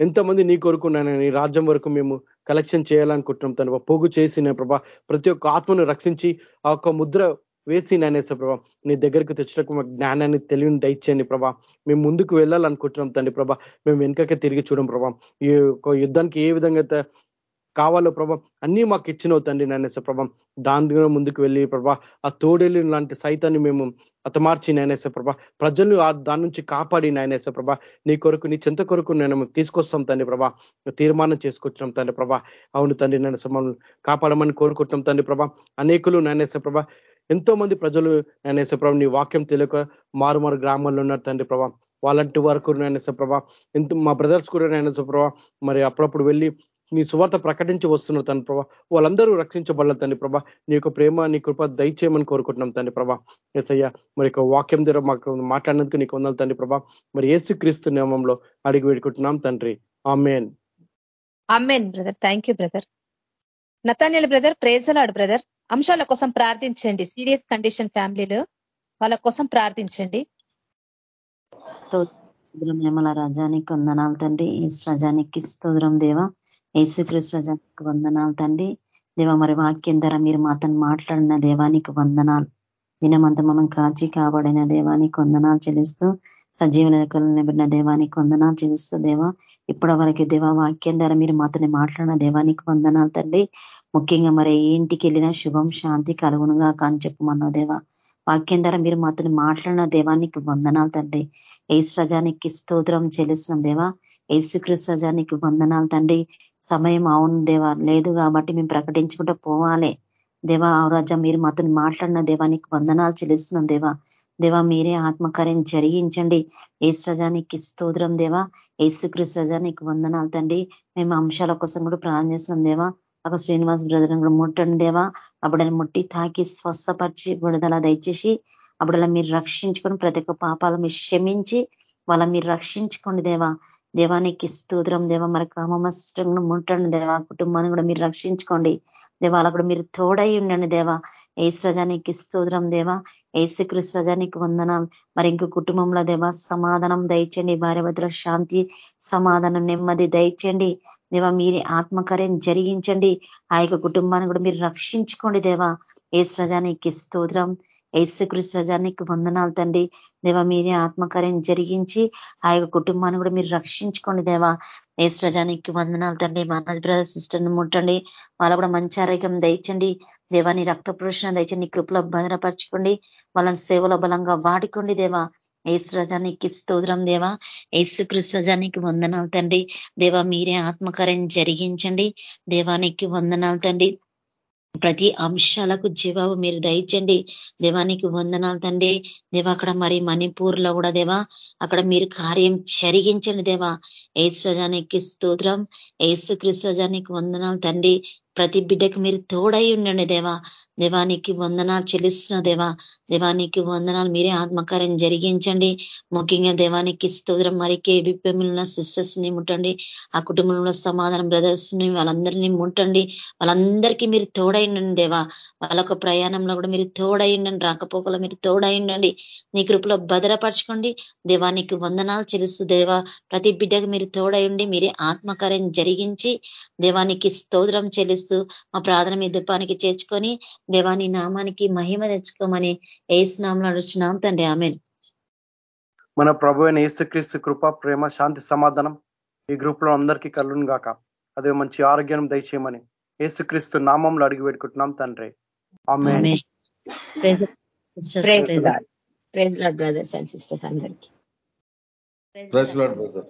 ఎంతమంది నీ కొరకు నీ రాజ్యం వరకు మేము కలెక్షన్ చేయాలనుకుంటున్నాం తను పోగు చేసిన ప్రభా ప్రతి ఒక్క ఆత్మను రక్షించి ఆ ఒక్క ముద్ర వేసి నానేసే ప్రభా నీ దగ్గరికి తెచ్చడానికి మా జ్ఞానాన్ని తెలివిని దయచేయండి ప్రభా మేము ముందుకు వెళ్ళాలనుకుంటున్నాం తండ్రి ప్రభా మేము వెనుకకే తిరిగి చూడం ప్రభా ఈ యుద్ధానికి ఏ విధంగా కావాలో ప్రభా అన్నీ మాకు ఇచ్చినవు తండ్రి నాయనేస ప్రభా. దాని ముందుకు వెళ్ళి ప్రభా ఆ తోడేలు లాంటి సైతాన్ని మేము అతమార్చి నాయనేస ప్రభా. ప్రజలు దాని నుంచి కాపాడి నాయనేస ప్రభా. నీ కొరకు నీ చింత కొరకు నేను తీసుకొస్తాం తండ్రి ప్రభా. తీర్మానం చేసుకొచ్చినాం తండ్రి ప్రభా. అవును తండ్రి నేను మమ్మల్ని కాపాడమని కోరుకుంటున్నాం తండ్రి ప్రభా. అనేకులు నాయనేస ప్రభా ఎంతో మంది ప్రజలు నాయనేస ప్రభా నీ వాక్యం తెలియక మారుమారు గ్రామాల్లో ఉన్నారు తండ్రి ప్రభా. వాళ్ళంటి వరకు నాయనేస ప్రభా ఎంత మా బ్రదర్స్ కూడా నాయనేస ప్రభా మరి అప్పుడప్పుడు వెళ్ళి నీ సువార్త ప్రకటించి వస్తున్నారు తండ్రి ప్రభా. వాళ్ళందరూ రక్షించబడాలి తండ్రి ప్రభా. నీ యొక్క ప్రేమ నీ కృప దయచేయమని కోరుకుంటున్నాం తండ్రి ప్రభా. ఎస్ అయ్యా మరి యొక్క వాక్యం ద్వారా మాకు మాట్లాడినందుకు నీకు వందాలి తండ్రి ప్రభా. మరి ఏసు క్రీస్తు నియమంలో అడిగి వేడుకుంటున్నాం తండ్రి. Amen. Amen brother. Thank you brother. Nathaniel brother ప్రేజలాడు brother. అంశాల కోసం ప్రార్థించండి. సీరియస్ కండిషన్ ఫ్యామిలీలో వాళ్ళ కోసం ప్రార్థించండి. యమల రజానికి వందనాలు తండ్రి. ఈస్ రజానికి స్తోత్రం దేవ. యేసుకృష్ణ రజానికి వందనాలు తండ్రి. దేవ మరి వాక్యం ధర మీరు మాతను మాట్లాడిన దేవానికి వందనాలు. దినమంతా మనం కాచి కాబడిన దేవానికి వందనాలు చెల్లిస్తూ సజీవన నిబడిన దేవానికి వందనాలు చెల్లిస్తూ దేవా ఇప్పటి వరకు దేవా వాక్యం ధర మీరు మాతని మాట్లాడిన దేవానికి వందనాలు తండ్రి. ముఖ్యంగా మరి ఇంటికి వెళ్ళినా శుభం శాంతి కలుగునుగా కాని చెప్పమన్నావు దేవా. వాక్యం ద్వారా మీరు మాతో మాట్లాడిన దేవానికి వందనాలు తండ్రి. ఏసు రజానికి స్తోత్రం చెల్లిస్తున్నాం దేవా. ఏసుక్రీస్తు రజానికి వందనాలు తండ్రి. సమయం అవును దేవా. లేదు కాబట్టి మేము ప్రకటించుకుంటూ పోవాలి. దేవా రాజా మీరు మాతో మాట్లాడిన దేవానికి వందనాలు చెల్లిస్తున్నాం దేవా. దేవా మీరే ఆత్మకార్యం జరిగించండి. ఏసుజానికి స్తోత్రం దేవా. ఏసుక్రీస్తు రజానికి వందనాలు తండ్రి. మేము అంశాల కోసం కూడా ప్రార్థన చేస్తున్నాం దేవా. ఒక శ్రీనివాస్ బ్రదర్ కూడా ముట్టండి దేవా. అప్పుడని ముట్టి తాకి స్వస్థపరిచి విడుదల దయచేసి అప్పుడలా మీరు రక్షించుకొని ప్రతి ఒక్క పాపాలు మీరు క్షమించి వాళ్ళ మీరు రక్షించుకోండి దేవా. దేవానికి స్తోత్రం దేవ మరి కామమష్టం ముట్టండి దేవా. కుటుంబాన్ని కూడా మీరు రక్షించుకోండి. దేవాల కూడా మీరు తోడై ఉండండి దేవా. ఏసు స్తోత్రం దేవా. ఏసు కృష్ణజానికి వందనాలు. మరి ఇంక కుటుంబంలో దేవా సమాధానం దయచండి భార్య భద్ర శాంతి సమాధానం నెమ్మది దయచండి దేవా మీరే ఆత్మకార్యం జరిగించండి. ఆ యొక్క కుటుంబాన్ని కూడా మీరు రక్షించుకోండి దేవా. ఏ సజానికి స్తోత్రం. ఏసుకృష్ణ రజానికి వందనాలు తండ్రి. దేవా మీరే ఆత్మకార్యం జరిగించి ఆ యొక్క కుటుంబాన్ని కూడా మీరు రక్షించుకోండి దేవా. ఏసు రజానికి వందనాలు తండ్రి మా బ్రదర్ సిస్టర్ని ముట్టండి. వాళ్ళ కూడా మంచి ఆరోగ్యం దయచండి. దేవాని రక్త పురుషణ దయచండి కృపలో భద్రపరచుకోండి. వాళ్ళని సేవలో బలంగా వాడుకోండి దేవా. ఏసు రజానికి స్తోత్రం దేవా. ఏసు కృష్ణజానికి వందనాలు తండ్రి. దేవా మీరే ఆత్మకార్యం జరిగించండి. దేవానికి వందనాలు తండ్రి. ప్రతి అంశాలకు జీవాబు మీరు దయచండి. దేవానికి వందనాలు తండ్రి. దేవ అక్కడ మరి మణిపూర్లో కూడా దేవా అక్కడ మీరు కార్యం జరిగించండి దేవా. ఏసుజానికి స్తోత్రం. ఏసు కృష్ణజానికి వందనాలు తండ్రి. ప్రతి బిడ్డకి మీరు తోడై ఉండండి దేవా. దేవానికి వందనాలు చెల్లిస్తున్న దేవా. దేవానికి వందనాలు మీరే ఆత్మకార్యం జరిగించండి. ముఖ్యంగా దేవానికి స్తోత్రం మరి కేబిపిఎంలో సిస్టర్స్ని ముట్టండి. ఆ కుటుంబంలో సమాధానం బ్రదర్స్ని వాళ్ళందరినీ ముట్టండి. వాళ్ళందరికీ మీరు తోడైండండి దేవా. వాళ్ళొక ప్రయాణంలో కూడా మీరు తోడైండండి రాకపోకలో మీరు తోడైండండి నీ కృపలో భద్రపరచుకోండి. దేవానికి వందనాలు చెల్లిస్తూ దేవా ప్రతి బిడ్డకు మీరు తోడై ఉండి మీరే ఆత్మకార్యం జరిగించి దేవానికి స్తోత్రం చెల్లిస్తూ మా ప్రార్థన మీ దుపానికి చేర్చుకొని దేవాని నామానికి మహిమ తెచ్చుకోమని ఏసునామలు అడుచున్నాం తండ్రి. ఆమె మన ప్రభు అయిన యేసుక్రీస్తు కృప ప్రేమ శాంతి సమాధానం ఈ గ్రూప్లో అందరికీ కలుగును గాక. అదే మంచి ఆరోగ్యం దయచేయమని యేసుక్రీస్తు నామంలో అడిగి పెట్టుకుంటున్నాం తండ్రి. ఆమె praise lord brothers and sisters అందరికీ. Praise lord brother